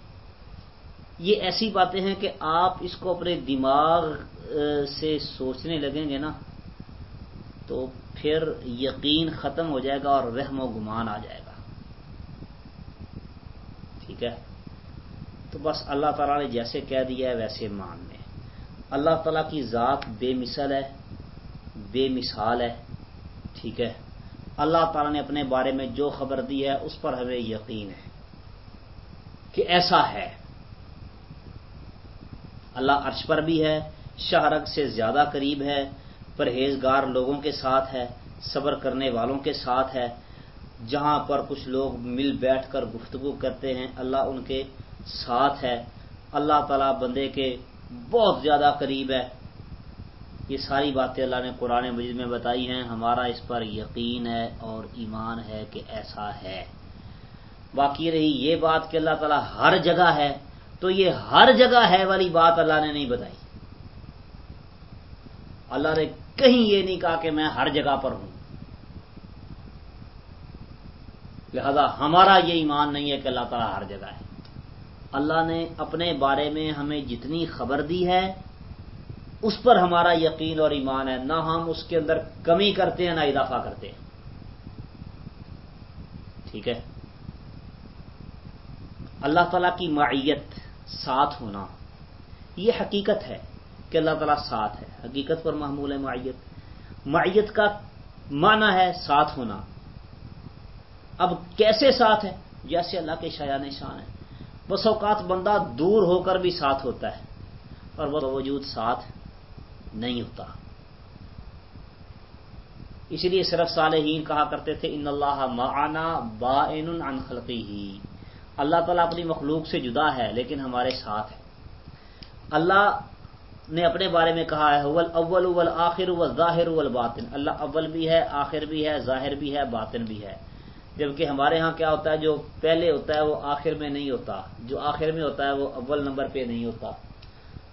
یہ ایسی باتیں ہیں کہ آپ اس کو اپنے دماغ سے سوچنے لگیں گے نا، تو پھر یقین ختم ہو جائے گا اور رحم و گمان آ جائے گا۔ ٹھیک ہے؟ تو بس اللہ تعالیٰ نے جیسے کہہ دیا ہے ویسے مان لیں۔ اللہ تعالیٰ کی ذات بے مثل ہے، بے مثال ہے، ٹھیک ہے۔ اللہ تعالیٰ نے اپنے بارے میں جو خبر دی ہے، اس پر ہمیں یقین ہے کہ ایسا ہے۔ اللہ عرش پر بھی ہے شہرک سے زیادہ قریب ہے، پرہیزگار لوگوں کے ساتھ ہے، صبر کرنے والوں کے ساتھ ہے۔ جہاں پر کچھ لوگ مل بیٹھ کر گفتگو کرتے ہیں، اللہ ان کے ساتھ ہے۔ اللہ تعالیٰ بندے کے بہت زیادہ قریب ہے۔ یہ ساری باتیں اللہ نے قرآن مجید میں بتائی ہیں۔ ہمارا اس پر یقین ہے اور ایمان ہے کہ ایسا ہے۔ باقی رہی یہ بات کہ اللہ تعالیٰ ہر جگہ ہے، تو یہ ہر جگہ ہے والی بات اللہ نے نہیں بتائی۔ اللہ نے کہیں یہ نہیں کہا کہ میں ہر جگہ پر ہوں۔ لہذا ہمارا یہ ایمان نہیں ہے کہ اللہ تعالیٰ ہر جگہ ہے۔ اللہ نے اپنے بارے میں ہمیں جتنی خبر دی ہے، اس پر ہمارا یقین اور ایمان ہے، نہ ہم اس کے اندر کمی کرتے ہیں، نہ اضافہ کرتے ہیں۔ ٹھیک ہے؟ اللہ تعالی کی معیت ساتھ ہونا، یہ حقیقت ہے کہ اللہ تعالیٰ ساتھ ہے۔ حقیقت پر محمول ہے معیت۔ معیت کا معنی ہے ساتھ ہونا۔ اب کیسے ساتھ ہے؟ جیسے اللہ کے شاع نشان ہے۔ بس اوقات بندہ دور ہو کر بھی ساتھ ہوتا ہے اور وہ وجود ساتھ نہیں ہوتا۔ اسی لیے صرف صالحین کہا کرتے تھے، ان اللہ معنا با عن خلقی ہی اللہ تعالیٰ اپنی مخلوق سے جدا ہے، لیکن ہمارے ساتھ ہے۔ اللہ نے اپنے بارے میں کہا ہے اول اول اول آخر اول ظاہر اول باطن اللہ اول بھی ہے، آخر بھی ہے، ظاہر بھی ہے، باطن بھی ہے۔ جبکہ ہمارے ہاں کیا ہوتا ہے، جو پہلے ہوتا ہے، وہ آخر میں نہیں ہوتا۔ جو آخر میں ہوتا ہے، وہ اول نمبر پہ نہیں ہوتا۔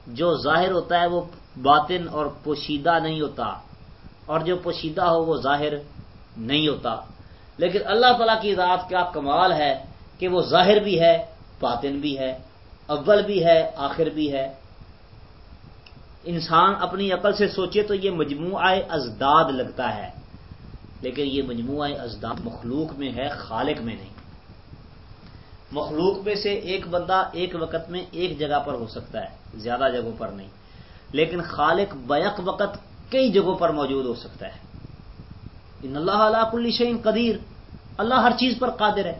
جو ظاہر ہوتا ہے، وہ باطن اور پوشیدہ نہیں ہوتا۔ اور جو پوشیدہ ہو، وہ ظاہر نہیں ہوتا۔ لیکن اللہ تعالیٰ کی ذات کیا کمال ہے کہ وہ ظاہر بھی ہے، باطن بھی ہے، اول بھی ہے، آخر بھی ہے۔ انسان اپنی عقل سے سوچے تو یہ مجموعہ ازداد لگتا ہے۔ لیکن یہ مجموعہ ازداد مخلوق میں ہے، خالق میں نہیں۔ مخلوق میں سے ایک بندہ ایک وقت میں ایک جگہ پر ہو سکتا ہے، زیادہ جگہوں پر نہیں۔ لیکن خالق بیک وقت کئی جگہوں پر موجود ہو سکتا ہے۔ ان اللہ علیہ کل شعین قدیر، اللہ ہر چیز پر قادر ہے۔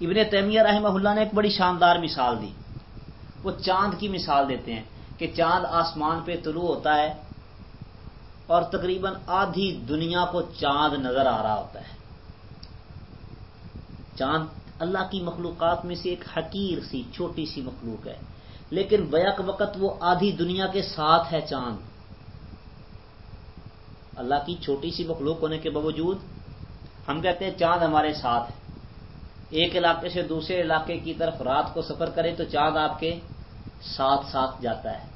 ابن تیمیہ رحمہ اللہ نے ایک بڑی شاندار مثال دی۔ وہ چاند کی مثال دیتے ہیں کہ چاند آسمان پہ طلوع ہوتا ہے اور تقریباً آدھی دنیا کو چاند نظر آ رہا ہوتا ہے۔ چاند اللہ کی مخلوقات میں سے ایک حقیر سی، چھوٹی سی مخلوق ہے۔ لیکن بیک وقت وہ آدھی دنیا کے ساتھ ہے چاند۔ اللہ کی چھوٹی سی مخلوق ہونے کے باوجود ہم کہتے ہیں چاند ہمارے ساتھ ہے۔ ایک علاقے سے دوسرے علاقے کی طرف رات کو سفر کرے تو چاند آپ کے ساتھ ساتھ جاتا ہے۔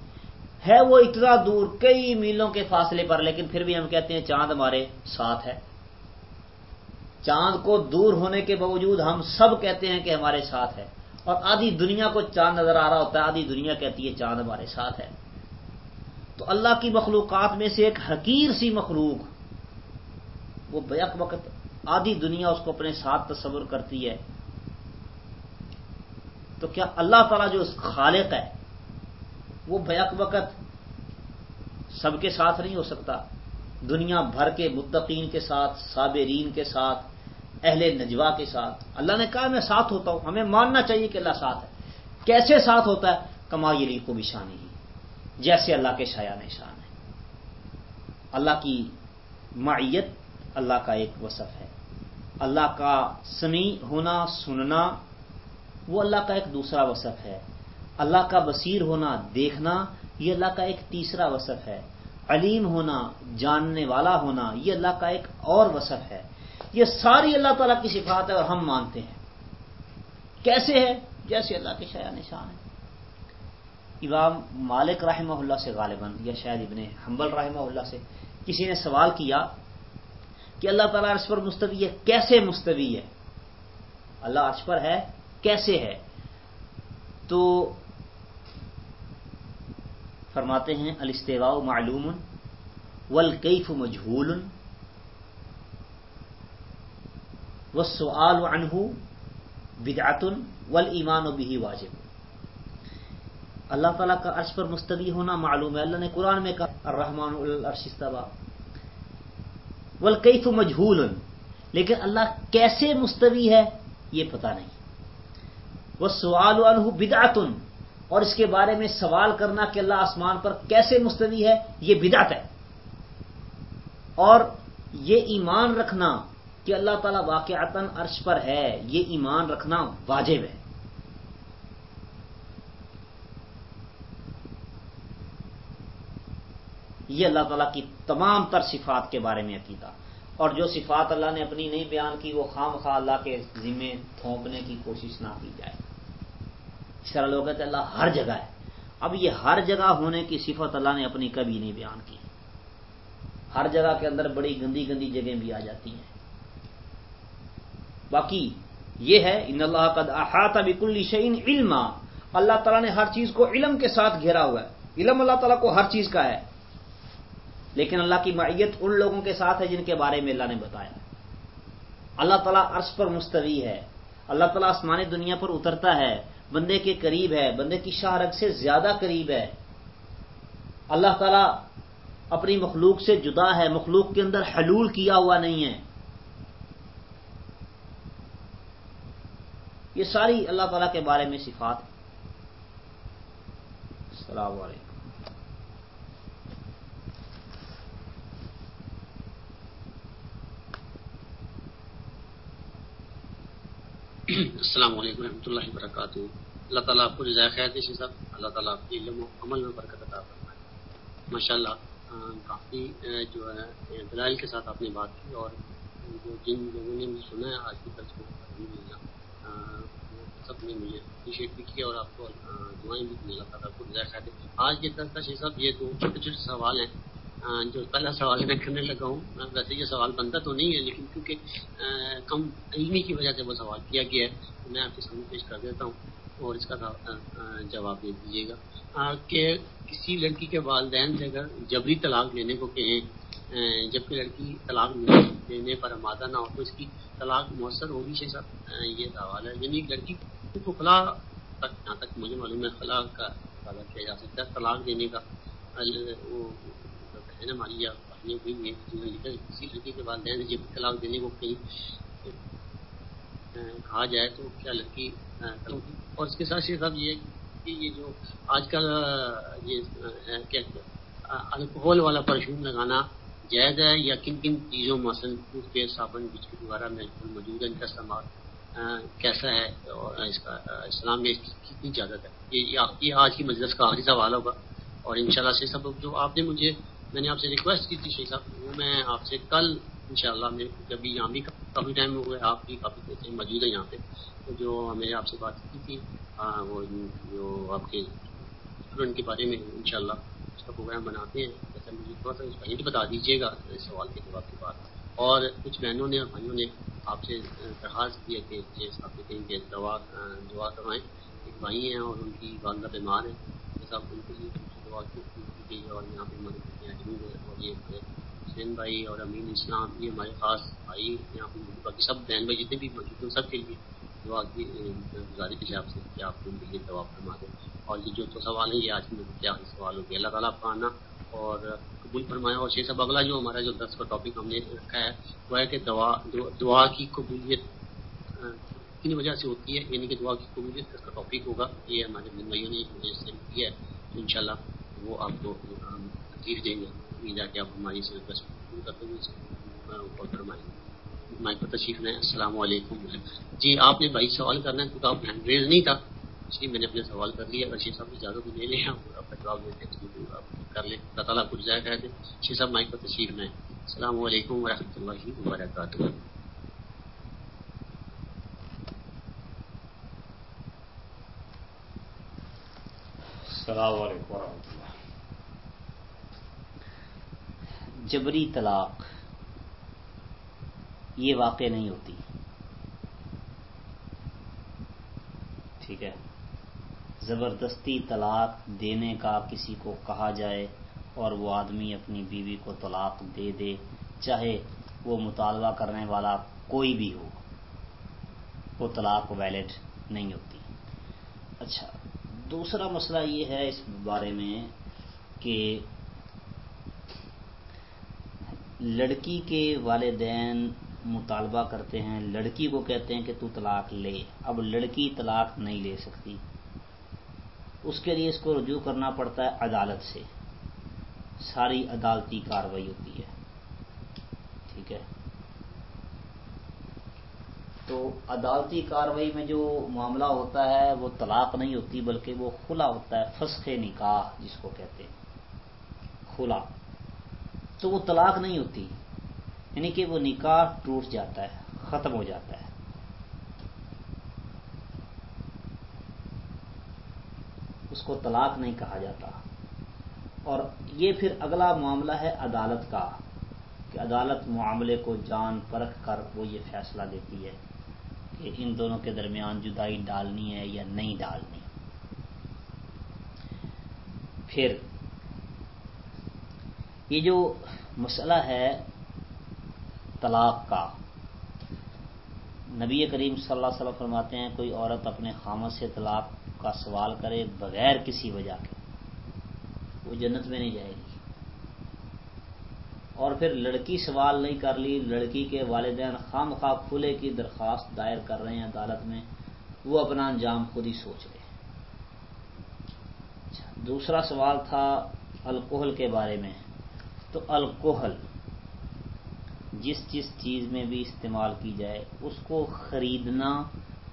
ہے وہ اتنا دور کئی میلوں کے فاصلے پر، لیکن پھر بھی ہم کہتے ہیں چاند ہمارے ساتھ ہے۔ چاند کو دور ہونے کے باوجود ہم سب کہتے ہیں کہ ہمارے ساتھ ہے۔ اور آدھی دنیا کو چاند نظر آ رہا ہوتا ہے، آدھی دنیا کہتی ہے چاند ہمارے ساتھ ہے۔ تو اللہ کی مخلوقات میں سے ایک حقیر سی مخلوق، وہ بیک وقت آدھی دنیا اس کو اپنے ساتھ تصور کرتی ہے۔ تو کیا اللہ تعالیٰ جو خالق ہے وہ بیک وقت سب کے ساتھ نہیں ہو سکتا۔ دنیا بھر کے متقین کے ساتھ، صابرین کے ساتھ، اہل نجوا کے ساتھ۔ اللہ نے کہا، میں ساتھ ہوتا ہوں۔ ہمیں ماننا چاہیے کہ اللہ ساتھ ہے۔ کیسے ساتھ ہوتا ہے؟ کما یہ کو بھی شانی ہی۔ جیسے اللہ کے شاع نشان ہے۔ اللہ کی معیت اللہ کا ایک وصف ہے۔ اللہ کا سمی ہونا، سننا، وہ اللہ کا ایک دوسرا وصف ہے۔ اللہ کا بصیر ہونا دیکھنا یہ اللہ کا ایک تیسرا وصف ہے۔ علیم ہونا، جاننے والا ہونا، یہ اللہ کا ایک اور وصف ہے۔ یہ ساری اللہ تعالیٰ کی صفات ہے اور ہم مانتے ہیں۔ کیسے ہے؟ جیسے اللہ کے شاع نشان ہے امام مالک رحمہ اللہ سے غالباً، یا شاید ابن حنبل رحمہ اللہ سے کسی نے سوال کیا کہ اللہ تعالیٰ عرش پر مستوی ہے، کیسے مستوی ہے؟ اللہ عرش پر ہے، کیسے ہے؟ تو فرماتے ہیں، الاستواء معلوم، والکیف مجھول والسؤال عنہ بدعت، والایمان به واجب۔ اللہ تعالیٰ کا عرش پر مستوی ہونا معلوم ہے۔ اللہ نے قرآن میں کہا، الرحمن العرش استوا والکیف مجھول لیکن اللہ کیسے مستوی ہے، یہ پتہ نہیں۔ وہ سوال عنہ بدعتن اور اس کے بارے میں سوال کرنا کہ اللہ آسمان پر کیسے مستوی ہے، یہ بدعت ہے۔ اور یہ ایمان رکھنا کہ اللہ تعالیٰ واقعات عرش پر ہے، یہ ایمان رکھنا واجب ہے۔ یہ اللہ تعالیٰ کی تمام تر صفات کے بارے میں عقیدہ۔ اور جو صفات اللہ نے اپنی نہیں بیان کی، وہ خام خواہ اللہ کے ذمے تھونپنے کی کوشش نہ کی جائے۔ اس طرح لوگ کہتے اللہ ہر جگہ ہے۔ اب یہ ہر جگہ ہونے کی صفت اللہ نے اپنی کبھی نہیں بیان کی۔ ہر جگہ کے اندر بڑی گندی گندی جگہیں بھی آ جاتی ہیں۔ باقی یہ ہے، ان اللہ کا احاطہ بکل شعین علم اللہ تعالیٰ نے ہر چیز کو علم کے ساتھ گھیرا ہوا ہے۔ علم اللہ تعالیٰ کو ہر چیز کا ہے۔ لیکن اللہ کی معیت ان لوگوں کے ساتھ ہے جن کے بارے میں اللہ نے بتایا۔ اللہ تعالیٰ عرص پر مستوی ہے۔ اللہ تعالیٰ آسمانی دنیا پر اترتا ہے۔ بندے کے قریب ہے، بندے کی شاہ رگ سے زیادہ قریب ہے۔ اللہ تعالیٰ اپنی مخلوق سے جدا ہے، مخلوق کے اندر حلول کیا ہوا نہیں ہے۔ یہ ساری اللہ تعالیٰ کے بارے میں صفات۔ السلام علیکم۔ السلام علیکم رحمۃ اللہ وبرکاتہ۔ اللہ تعالیٰ آپ کو رضاء خیر دے صاحب۔ اللہ تعالیٰ آپ کے علم و عمل میں برکت عطا فرمائے۔ ماشاء اللہ کافی جو ہے، دلائل کے ساتھ آپ نے بات کی اور جو جن لوگوں نے مجھے سنا ہے، آج کی طرف کو سب نے مجھے اپریشیٹ بھی کیا اور آپ کو دعائیں بھی دی۔ اللہ تعالیٰ کو رضاء خیر دے۔ آج کے طرف کا صاحب یہ دو چھوٹے چھوٹے سوال ہیں۔ جو پہلا سوال میں کرنے لگا ہوں۔ ویسے یہ سوال بنتا تو نہیں ہے، لیکن کیونکہ کم علمی کی وجہ سے وہ سوال کیا گیا ہے میں آپ کے سامنے پیش کر دیتا ہوں اور اس کا جواب دے دیجیے گا۔ کہ کسی لڑکی کے والدین سے اگر جبری طلاق لینے کو کہیں جبکہ لڑکی طلاق دینے پر آمادہ نہ ہو، تو اس کی طلاق مؤثر ہوگی سے سب یہ سوال ہے۔ یعنی لڑکی کو خلا تک جہاں تک مجھے معلوم ہے، خلا کا کیا جا سکتا ہے، طلاق دینے کا وہ ہے نا ہماری کسی لڑکی کے والدین جب طلاق دینے کو کہیں کہا جائے تو کیا لڑکی اور اس کے ساتھ صاحب یہ کہ یہ جو آج کل یہ الکوہل والا پرفیوم لگانا جائز ہے یا کن کن چیزوں، مثلاً ٹوتھ پیسٹ، صابن، بسکٹ وغیرہ میں موجود ہے، ان کا استعمال کیسا ہے اور اس کا اسلام میں کتنی اجازت ہے؟ یہ آج کی مجلس کا آخری سوال ہوگا اور انشاءاللہ سے سب جو آپ نے مجھے میں نے آپ سے ریکویسٹ کی تھی شیخ صاحب، وہ میں آپ سے کل ان شاء اللہ میں جبھی یہاں بھی کافی ٹائم ہو گیا، آپ بھی کافی دیر موجود ہیں یہاں پہ۔ تو جو ہمیں آپ سے بات کی تھی وہ جو آپ کے اسٹوڈنٹ کے بارے میں ان شاء اللہ اس کا پروگرام بناتے ہیں۔ جیسا مجھے تھوڑا سا اس کا ہنٹ بتا دیجیے گا، اس سوال کے جواب کے بعد۔ اور کچھ بہنوں نے اور بھائیوں نے آپ سے درخواست کی ہے کہ جیسا آپ کہیں کہ دوا دعا کروائیں۔ ایک بھائی ہیں اور ان کی والدہ بیمار ہے جیسا ان کے لیے دعا کی اور یہاں پہ مدد موجود ہے اور یہ حسین بھائی اور امین اسلام یہ ہمارے خاص بھائی یہاں پہ باقی سب بہن بھائی جتنے بھی موجود ہیں، سب کے لیے دعا کی گزارش ہے آپ سے کہ آپ ان کے لیے دعا فرما دیں۔ اور یہ جو تو سوال ہے، یہ آج میں کیا سوال ہو گیا؟ اللہ تعالیٰ آپ کا آنا اور قبول فرمایا اور شیخ صاحب، اگلا جو ہمارا جو درس کا ٹاپک ہم نے رکھا ہے، وہ ہے کہ دعا دعا کی قبولیت کن وجہ سے ہوتی ہے؟ یعنی کہ دعا کی قبولیت اس کا ٹاپک ہوگا۔ یہ ہمارے دن بھائیوں نے کیا ہے۔ تو ان شاء اللہ وہ آپ کو تکلیف دیں گے۔ جا کے آپ ہماری سروس کرتے ہوئے فرمائیں مائک پر تشریف لیں۔ السلام علیکم۔ جی آپ نے بھائی سوال کرنا ہے کیونکہ آپ ہینڈ ریز نہیں تھا؟ اس لیے میں نے اپنے سوال کر لیا۔ اگر صاحب زیادہ کو لے لیں اور آپ کا جواب دیتے آپ کر لیں۔ اللہ تعالیٰ کچھ ضائع کر دیں صاحب، مائک پر تشریف لیں۔ السلام علیکم ورحمۃ اللہ وبرکاتہ۔ السلام علیکم ورحمۃ اللہ جبری طلاق یہ واقع نہیں ہوتی۔ ٹھیک ہے۔ زبردستی طلاق دینے کا کسی کو کہا جائے اور وہ آدمی اپنی بیوی کو طلاق دے دے، چاہے وہ مطالبہ کرنے والا کوئی بھی ہو، وہ طلاق ویلڈ نہیں ہوتی۔ اچھا دوسرا مسئلہ یہ ہے اس بارے میں کہ لڑکی کے والدین مطالبہ کرتے ہیں، لڑکی کو کہتے ہیں کہ تو طلاق لے۔ اب لڑکی طلاق نہیں لے سکتی۔ اس کے لیے اس کو رجوع کرنا پڑتا ہے عدالت سے۔ ساری عدالتی کاروائی ہوتی ہے۔ ٹھیک ہے۔ تو عدالتی کاروائی میں جو معاملہ ہوتا ہے، وہ طلاق نہیں ہوتی، بلکہ وہ کھلا ہوتا ہے، فسخ نکاح جس کو کہتے ہیں۔ کھلا۔ تو وہ طلاق نہیں ہوتی۔ یعنی کہ وہ نکاح ٹوٹ جاتا ہے، ختم ہو جاتا ہے۔ اس کو طلاق نہیں کہا جاتا۔ اور یہ پھر اگلا معاملہ ہے عدالت کا، کہ عدالت معاملے کو جان پرکھ کر وہ یہ فیصلہ دیتی ہے کہ ان دونوں کے درمیان جدائی ڈالنی ہے یا نہیں ڈالنی۔ پھر یہ جو مسئلہ ہے طلاق کا، نبی کریم صلی اللہ علیہ وسلم فرماتے ہیں کوئی عورت اپنے خامد سے طلاق کا سوال کرے بغیر کسی وجہ کے، وہ جنت میں نہیں جائے گی۔ اور پھر لڑکی سوال نہیں کر لی، لڑکی کے والدین خام خواہ کھلے کی درخواست دائر کر رہے ہیں عدالت میں، وہ اپنا انجام خود ہی سوچ رہے اچھا دوسرا سوال تھا الکوہل کے بارے میں۔ تو الکوہل جس جس چیز میں بھی استعمال کی جائے، اس کو خریدنا،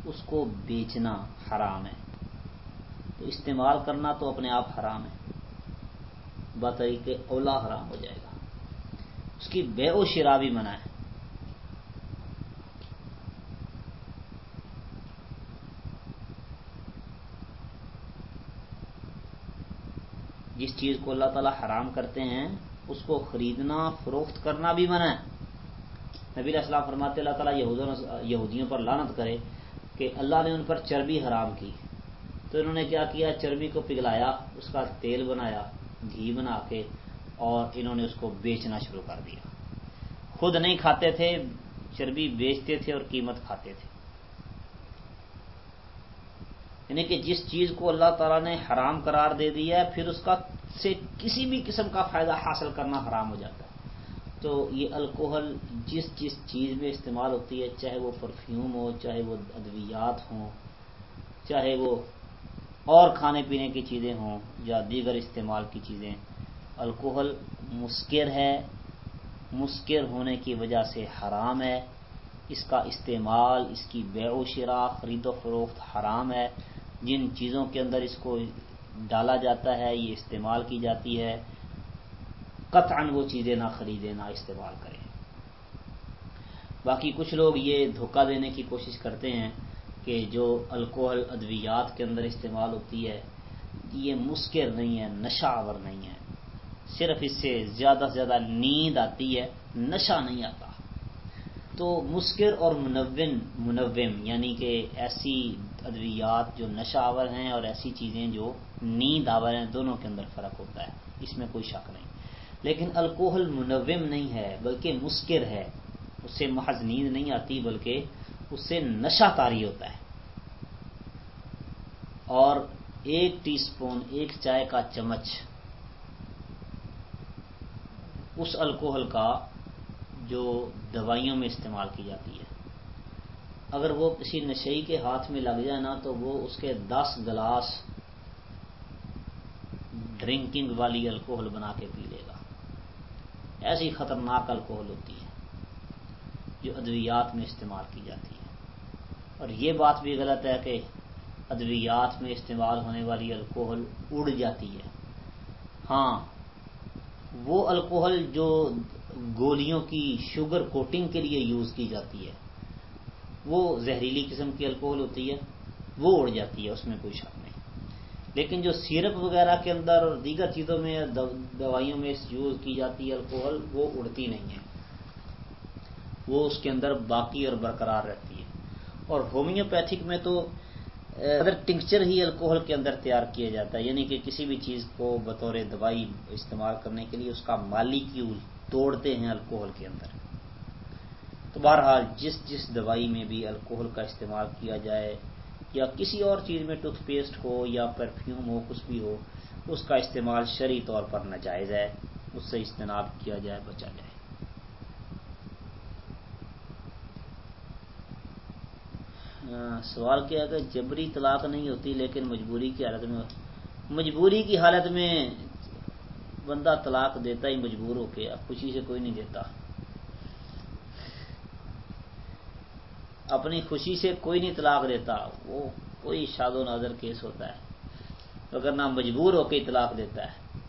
اس کو بیچنا حرام ہے۔ تو استعمال کرنا تو اپنے آپ حرام ہے۔ بطریق اولا حرام ہو جائے گا۔ اس کی بے و شرا بھی منع ہے۔ جس چیز کو اللہ تعالی حرام کرتے ہیں اس کو خریدنا، فروخت کرنا بھی منع ہے۔ نبی السلام فرماتے اللہ تعالیٰ یہودیوں پر لانت کرے کہ اللہ نے ان پر چربی حرام کی۔ تو انہوں نے کیا کیا؟ چربی کو پگھلایا، اس کا تیل بنایا، گھی بنا کے، اور انہوں نے اس کو بیچنا شروع کر دیا۔ خود نہیں کھاتے تھے، چربی بیچتے تھے اور قیمت کھاتے تھے۔ یعنی کہ جس چیز کو اللہ تعالیٰ نے حرام قرار دے دیا ہے، پھر اس کا سے کسی بھی قسم کا فائدہ حاصل کرنا حرام ہو جاتا ہے۔ تو یہ الکوہل جس جس چیز میں استعمال ہوتی ہے، چاہے وہ پرفیوم ہو، چاہے وہ ادویات ہوں، چاہے وہ اور کھانے پینے کی چیزیں ہوں یا دیگر استعمال کی چیزیں، الکوہل مسکر ہے۔ مسکر ہونے کی وجہ سے حرام ہے۔ اس کا استعمال، اس کی بے و شرا خرید و فروخت حرام ہے۔ جن چیزوں کے اندر اس کو ڈالا جاتا ہے، یہ استعمال کی جاتی ہے۔ قطعا وہ چیزیں نہ خریدیں، نہ استعمال کریں۔ باقی کچھ لوگ یہ دھوکہ دینے کی کوشش کرتے ہیں کہ جو الکوہل ادویات کے اندر استعمال ہوتی ہے، یہ مسکر نہیں ہے، نشہ آور نہیں ہے۔ صرف اس سے زیادہ سے زیادہ نیند آتی ہے، نشہ نہیں آتا۔ تو مسکر اور منون منوم یعنی کہ ایسی ادویات جو نشہ آور ہیں اور ایسی چیزیں جو نیند آور ہیں، دونوں کے اندر فرق ہوتا ہے۔ اس میں کوئی شک نہیں۔ لیکن الکوہل منوم نہیں ہے، بلکہ مسکر ہے۔ اس سے محض نیند نہیں آتی، بلکہ اس سے نشہ تاری ہوتا ہے۔ اور ایک ٹی سپون ایک چائے کا چمچ، اس الکوہل کا جو دوائیوں میں استعمال کی جاتی ہے۔ اگر وہ کسی نشئی کے ہاتھ میں لگ جائے نا تو وہ اس کے دس گلاس ڈرنکنگ والی الکوہل بنا کے پی لے گا۔ ایسی خطرناک الکوہل ہوتی ہے جو ادویات میں استعمال کی جاتی ہے۔ اور یہ بات بھی غلط ہے کہ ادویات میں استعمال ہونے والی الکوہل اڑ جاتی ہے۔ ہاں وہ الکوہل جو گولیوں کی شوگر کوٹنگ کے لیے یوز کی جاتی ہے۔ وہ زہریلی قسم کی الکوہل ہوتی ہے، وہ اڑ جاتی ہے، اس میں کوئی شک نہیں۔ لیکن جو سیرپ وغیرہ کے اندر اور دیگر چیزوں میں دوائیوں میں یوز کی جاتی ہے الکوہل وہ اڑتی نہیں ہے۔ وہ اس کے اندر باقی اور برقرار رہتی ہے۔ اور ہومیوپیتھک میں تو اگر ٹنکچر ہی الکوہل کے اندر تیار کیا جاتا ہے یعنی کہ کسی بھی چیز کو بطور دوائی استعمال کرنے کے لیے اس کا مالیکیول توڑتے ہیں الکوہل کے اندر۔ تو بہرحال جس جس دوائی میں بھی الکوہل کا استعمال کیا جائے یا کسی اور چیز میں ٹوتھ پیسٹ ہو یا پرفیوم ہو، کچھ بھی ہو، اس کا استعمال شرعی طور پر ناجائز ہے۔ اس سے اجتناب کیا جائے، بچا جائے۔ ہاں، سوال کیا کہ جبری طلاق نہیں ہوتی لیکن مجبوری کی حالت میں مجبوری کی حالت میں بندہ طلاق دیتا ہی مجبور ہو کے خوشی سے کوئی نہیں دیتا۔ اپنی خوشی سے کوئی نہیں طلاق دیتا، وہ کوئی شاد و نظر کیس ہوتا ہے۔ اگر نہ مجبور ہو کے طلاق دیتا ہے،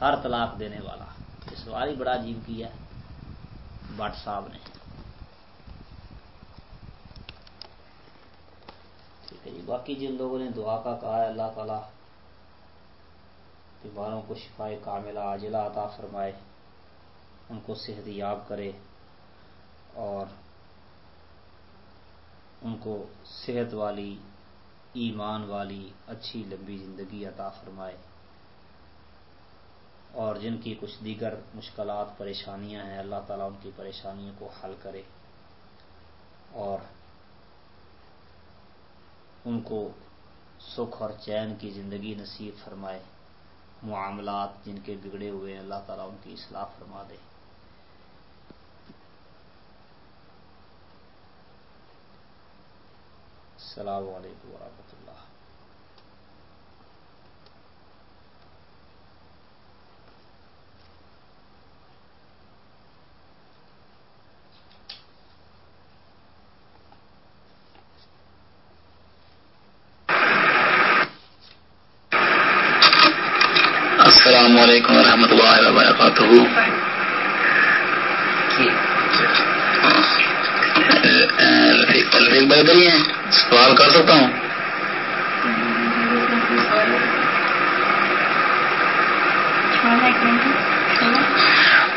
ہر طلاق دینے والا۔ اس سوال ہی بڑا عجیب کیا بٹ صاحب نے۔ ٹھیک ہے جی باقی جن لوگوں نے دعا کا کہا ہے، اللہ تعالیٰ بیماروں کو شفائے کاملہ، عاجلہ عطا فرمائے، ان کو صحت یاب کرے اور ان کو صحت والی، ایمان والی، اچھی، لمبی زندگی عطا فرمائے۔ اور جن کی کچھ دیگر مشکلات، پریشانیاں ہیں، اللہ تعالیٰ ان کی پریشانیوں کو حل کرے اور ان کو سکھ اور چین کی زندگی نصیب فرمائے۔ معاملات جن کے بگڑے ہوئے ہیں، اللہ تعالیٰ ان کی اصلاح فرما دے۔ السلام علیکم ورحمۃ اللہ السلام علیکم ورحمۃ اللہ وبرکاتہ رفیق بھائی ادھر ہی ہیں سوال کر سکتا ہوں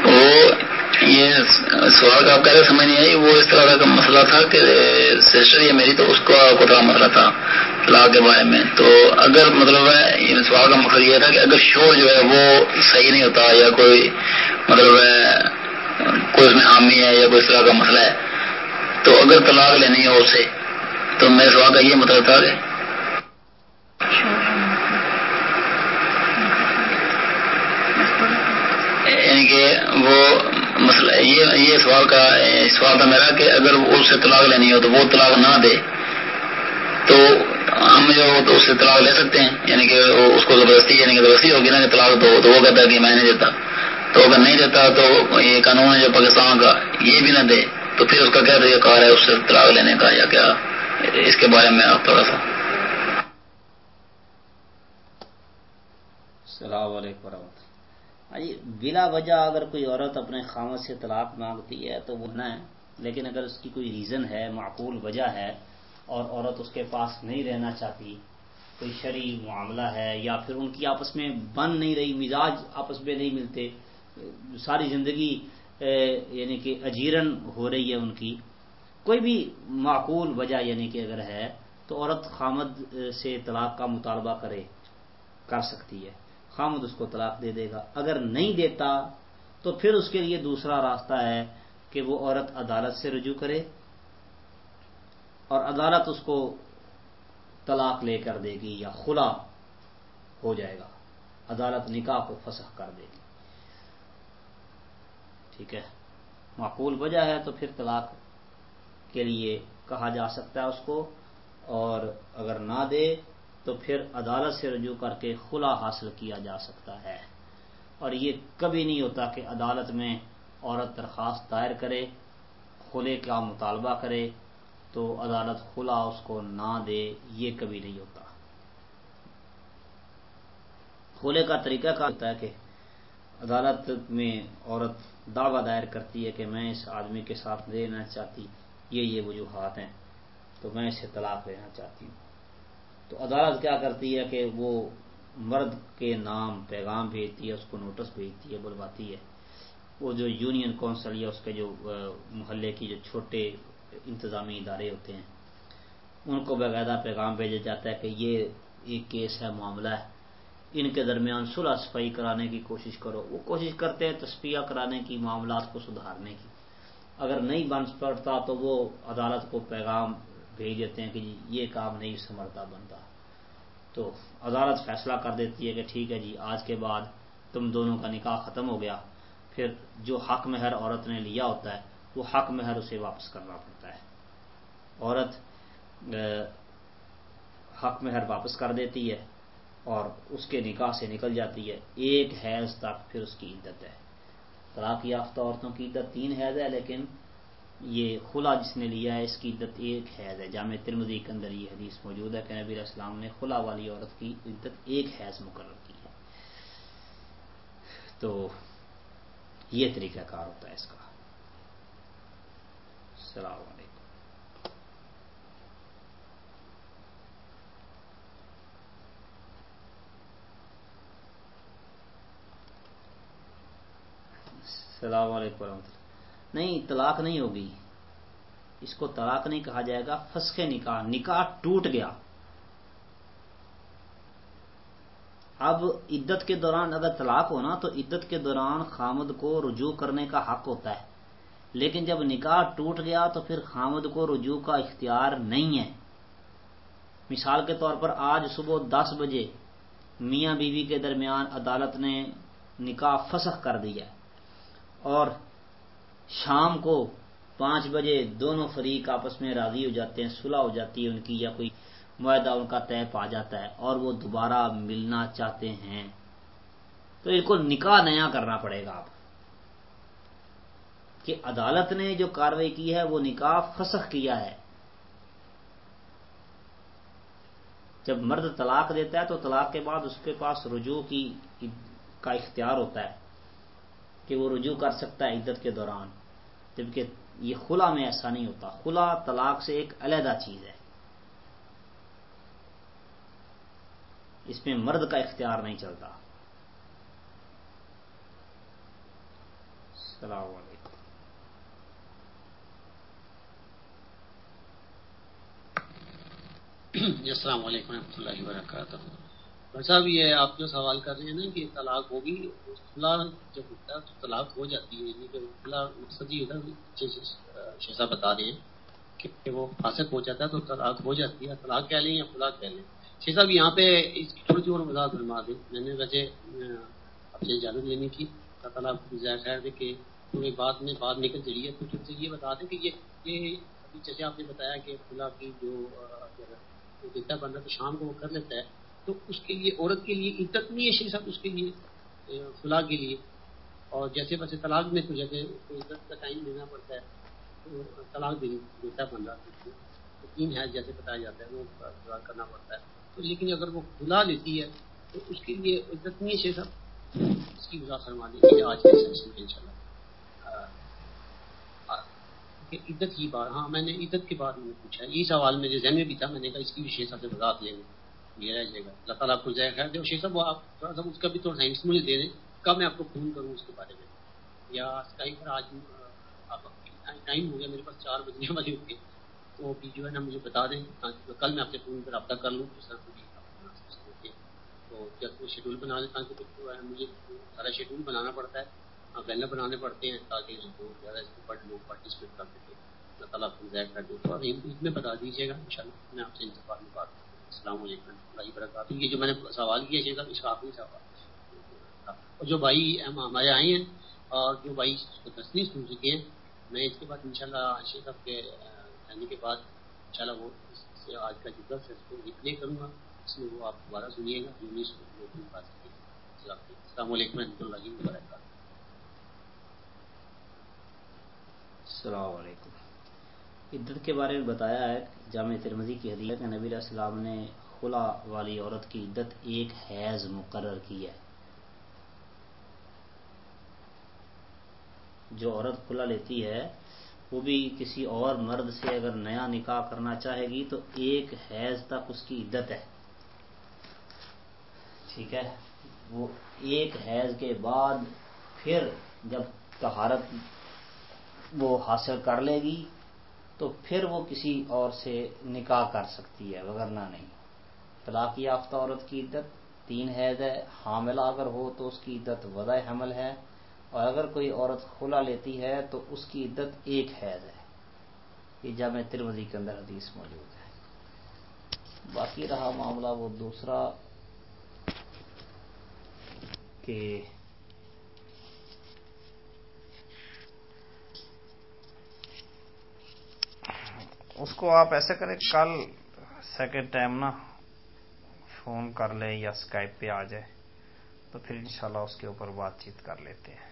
وہ یہ سوال کا آپ کہہ رہے سمجھ نہیں آئی وہ اس طرح کا مسئلہ تھا کہ سسٹر یہ میری تو اس کو تھوڑا مسئلہ تھا طلاق کے بارے میں۔ تو اگر مطلب ہے سوال کا مقصد یہ تھا کہ اگر شور جو ہے وہ صحیح نہیں ہوتا یا کوئی مطلب ہے، کوئی اس میں حامی ہے یا کوئی اس طرح کا مسئلہ ہے، تو اگر طلاق لینی ہو اسے، تو میرے سوال کا یہ مطلب تھا کہ یعنی کہ وہ سوال کا سوال تھا میرا کہ اگر اس سے طلاق لینی ہو تو وہ طلاق نہ دے، تو ہم جو تو اس سے طلاق لے سکتے ہیں یعنی کہ اس کو زبردستی یعنی کہ زبردستی ہوگی نا کہ طلاق دو، تو وہ کہتا ہے کہ میں نہیں دیتا۔ تو اگر نہیں دیتا تو یہ قانون ہے جو پاکستان کا، یہ بھی نہ دے۔ تو پھر اس کا کیا طریقہ ہے اس سے طلاق لینے کا یا کیا؟ اس کے بارے میں آپ تھوڑا سا۔ السلام علیکم یعنی بلا وجہ اگر کوئی عورت اپنے خامد سے طلاق مانگتی ہے تو وہ نہ ہے، لیکن اگر اس کی کوئی ریزن ہے، معقول وجہ ہے اور عورت اس کے پاس نہیں رہنا چاہتی، کوئی شرعی معاملہ ہے یا پھر ان کی آپس میں بن نہیں رہی، مزاج آپس میں نہیں ملتے، ساری زندگی یعنی کہ اجیرن ہو رہی ہے ان کی، کوئی بھی معقول وجہ یعنی کہ اگر ہے تو عورت خامد سے طلاق کا مطالبہ کرے، کر سکتی ہے۔ خامد اس کو طلاق دے دے گا۔ اگر نہیں دیتا تو پھر اس کے لیے دوسرا راستہ ہے کہ وہ عورت عدالت سے رجوع کرے اور عدالت اس کو طلاق لے کر دے گی یا خلا ہو جائے گا۔ عدالت نکاح کو فسخ کر دے گی۔ ٹھیک ہے؟ معقول وجہ ہے تو پھر طلاق کے لیے کہا جا سکتا ہے اس کو اور اگر نہ دے تو پھر عدالت سے رجوع کر کے خلا حاصل کیا جا سکتا ہے۔ اور یہ کبھی نہیں ہوتا کہ عدالت میں عورت درخواست دائر کرے، خلے کا مطالبہ کرے تو عدالت خلا اس کو نہ دے، یہ کبھی نہیں ہوتا۔ خلے کا طریقہ کا ہوتا ہے کہ عدالت میں عورت دعوی دائر کرتی ہے کہ میں اس آدمی کے ساتھ لینا چاہتی، یہ یہ وجوہات ہیں، تو میں اسے طلاق لینا چاہتی ہوں۔ تو عدالت کیا کرتی ہے کہ وہ مرد کے نام پیغام بھیجتی ہے، اس کو نوٹس بھیجتی ہے، بلواتی ہے۔ وہ جو یونین کونسل یا اس کے جو محلے کی جو چھوٹے انتظامی ادارے ہوتے ہیں، ان کو باقاعدہ پیغام بھیجا جاتا ہے کہ یہ ایک کیس ہے، معاملہ ہے۔ ان کے درمیان صلح صفائی کرانے کی کوشش کرو۔ وہ کوشش کرتے ہیں تصفیہ کرانے کی، معاملات کو سدھارنے کی۔ اگر نہیں بن پڑتا تو وہ عدالت کو پیغام بھیج دیتے ہیں کہ جی یہ کام نہیں سمرتا بنتا تو عدالت فیصلہ کر دیتی ہے کہ ٹھیک ہے جی آج کے بعد تم دونوں کا نکاح ختم ہو گیا۔ پھر جو حق مہر عورت نے لیا ہوتا ہے، وہ حق مہر اسے واپس کرنا پڑتا ہے۔ عورت حق مہر واپس کر دیتی ہے اور اس کے نکاح سے نکل جاتی ہے۔ ایک حیض تک پھر اس کی عدت ہے۔ طلاق یافتہ عورتوں کی عدت تین حیض ہے، لیکن یہ خلا جس نے لیا ہے، اس کی عدت ایک حیض ہے جامع ترمدی کے اندر یہ حدیث موجود ہے کہ نبی اسلام نے خلا والی عورت کی عدت ایک حیض مقرر کی ہے۔ تو یہ طریقہ کار ہوتا ہے اس کا۔ السلام علیکم۔ السلام علیکم ورحمۃ اللہ۔ نہیں، طلاق نہیں ہوگی۔ اس کو طلاق نہیں کہا جائے گا فسخ نکاح نکاح ٹوٹ گیا۔ اب عدت کے دوران اگر طلاق ہونا تو عدت کے دوران خامد کو رجوع کرنے کا حق ہوتا ہے۔ لیکن جب نکاح ٹوٹ گیا تو پھر خامد کو رجوع کا اختیار نہیں ہے۔ مثال کے طور پر آج صبح دس بجے میاں بیوی کے درمیان عدالت نے نکاح فسخ کر دیا اور شام کو پانچ بجے دونوں فریق آپس میں راضی ہو جاتے ہیں، صلح ہو جاتی ہے ان کی یا کوئی معاہدہ ان کا طے پا جاتا ہے اور وہ دوبارہ ملنا چاہتے ہیں۔ تو ان کو نکاح نیا کرنا پڑے گا اب۔ کہ عدالت نے جو کاروائی کی ہے، وہ نکاح فسخ کیا ہے۔ جب مرد طلاق دیتا ہے تو طلاق کے بعد اس کے پاس رجوع کی، کا اختیار ہوتا ہے کہ وہ رجوع کر سکتا ہے عدت کے دوران۔ جبکہ یہ خلا میں ایسا نہیں ہوتا۔ خلا طلاق سے ایک علیحدہ چیز ہے۔ اس میں مرد کا اختیار نہیں چلتا۔ السلام علیکم۔ جی السلام علیکم ورحمۃ اللہ وبرکاتہ۔ صاحب، یہ آپ جو سوال کر رہے ہیں نا کہ طلاق ہوگی خلا جب ہوتا ہے تو طلاق ہو جاتی ہے یعنی کہ مقصد یہ ہوتا ہے شیزا بتا رہے ہیں کہ وہ فاسق ہو جاتا ہے تو طلاق ہو جاتی ہے، طلاق کہہ لیں یا خلا کہہ لیں۔ شیخ صاحب، یہاں پہ اس کی تھوڑی سی اور وضاحت فرما دیں۔ میں نے ویسے آپ سے اجازت لینے کی اللہ تعالیٰ خیر دے کہ تمہیں بات میں بات نکل چلی ہے، تو سے یہ بتا دیں کہ یہ یہ ابھی جیسے آپ نے بتایا کہ خلا کی جو دیتا بندہ تو شام کو وہ کر لیتا ہے تو اس کے لیے، عورت کے لیے عدت نہیں ہے شیخ صاحب، اس کے لیے خلا کے لیے۔ اور جیسے ویسے طلاق میں تو جیسے عدت کا ٹائم دینا پڑتا ہے، تو طلاق دیتا بندہ تین ہے جیسے بتایا جاتا ہے، وہ کرنا پڑتا ہے۔ تو لیکن اگر وہ کھلا لیتی ہے، تو اس کے لیے عزت نہیں ہے صاحب۔ اس کی وضاحت فرما دیجیے آج کے سیشن میں ان شاء اللہ عدت کی بات ہاں میں نے عدت کے بارے میں پوچھا یہ سوال میرے ذہن میں بھی تھا، میں نے کہا اس کی بھی شیخ صاحب سے وضاحت لیں گے یہ رہ جائے گا۔ اللہ تعالیٰ آپ کو ضائع خیر دے۔ شیخ صاحب، وہ آپ تھوڑا سا اس کا بھی تھوڑا سا ہنس مجھے دے دیں۔ کب میں آپ کو فون کروں اس کے بارے میں؟ یا اسکائی پر آج آپ ٹائم ہو گیا، میرے پاس چار بجنے والے ہو گئے تو بھی جو ہے نا، مجھے بتا دیں۔ ہاں جی، کل میں آپ سے فون پر رابطہ کر لوں اس طرح بھی تو جب شیڈول بنا دیں تاکہ جو ہے مجھے سارا شیڈول بنانا پڑتا ہے۔ ہاں، بینر بنانے پڑتے ہیں تاکہ زیادہ اس کو پڑھ لوگ پارٹیسپیٹ کر سکیں۔ اللہ تعالیٰ آپ کو ضائع کر دے۔ تو اس میں بتا دیجیے گا ان شاء اللہ میں آپ سے انتظار میں بات کروں السلام علیکم اللہ برکاتہ یہ جو میں نے سوال کیا جائے اس کا آخری سوال اور جو بھائی ہمارے آئے ہیں اور جو بھائی اس کو سن چکے ہیں، میں اس کے بعد ان شاء اللہ شیخ صاحب کے جانے کے بعد ان شاء اللہ وہ اس سے آج کا جو درس ہے، اس کو ریپلے کروں گا۔ اس میں وہ آپ دوبارہ سنیے گا انیس بات السلام علیکم رحمۃ اللہ وبرکاتہ۔ السلام علیکم۔ عدت کے بارے میں بتایا ہے، جامع ترمزی کی حدیث کہ نبی علیہ السلام نے خلا والی عورت کی عدت ایک حیض مقرر کی ہے۔ جو عورت کھلا لیتی ہے، وہ بھی کسی اور مرد سے اگر نیا نکاح کرنا چاہے گی تو ایک حیض تک اس کی عدت ہے۔ ٹھیک ہے؟ وہ ایک حیض کے بعد پھر جب تہارت وہ حاصل کر لے گی تو پھر وہ کسی اور سے نکاح کر سکتی ہے، وغیرہ نہیں۔ طلاق یافتہ عورت کی عدت تین حیض ہے حاملہ اگر ہو تو اس کی عدت وضع حمل ہے، اور اگر کوئی عورت کھلا لیتی ہے تو اس کی عدت ایک حیض ہے۔ یہ جامع ترمزی کے اندر حدیث موجود ہے۔ باقی رہا معاملہ وہ دوسرا کہ اس کو آپ ایسے کریں، کل سیکنڈ ٹائم نا فون کر لیں یا اسکائپ پہ آ جائے تو پھر انشاءاللہ اس کے اوپر بات چیت کر لیتے ہیں۔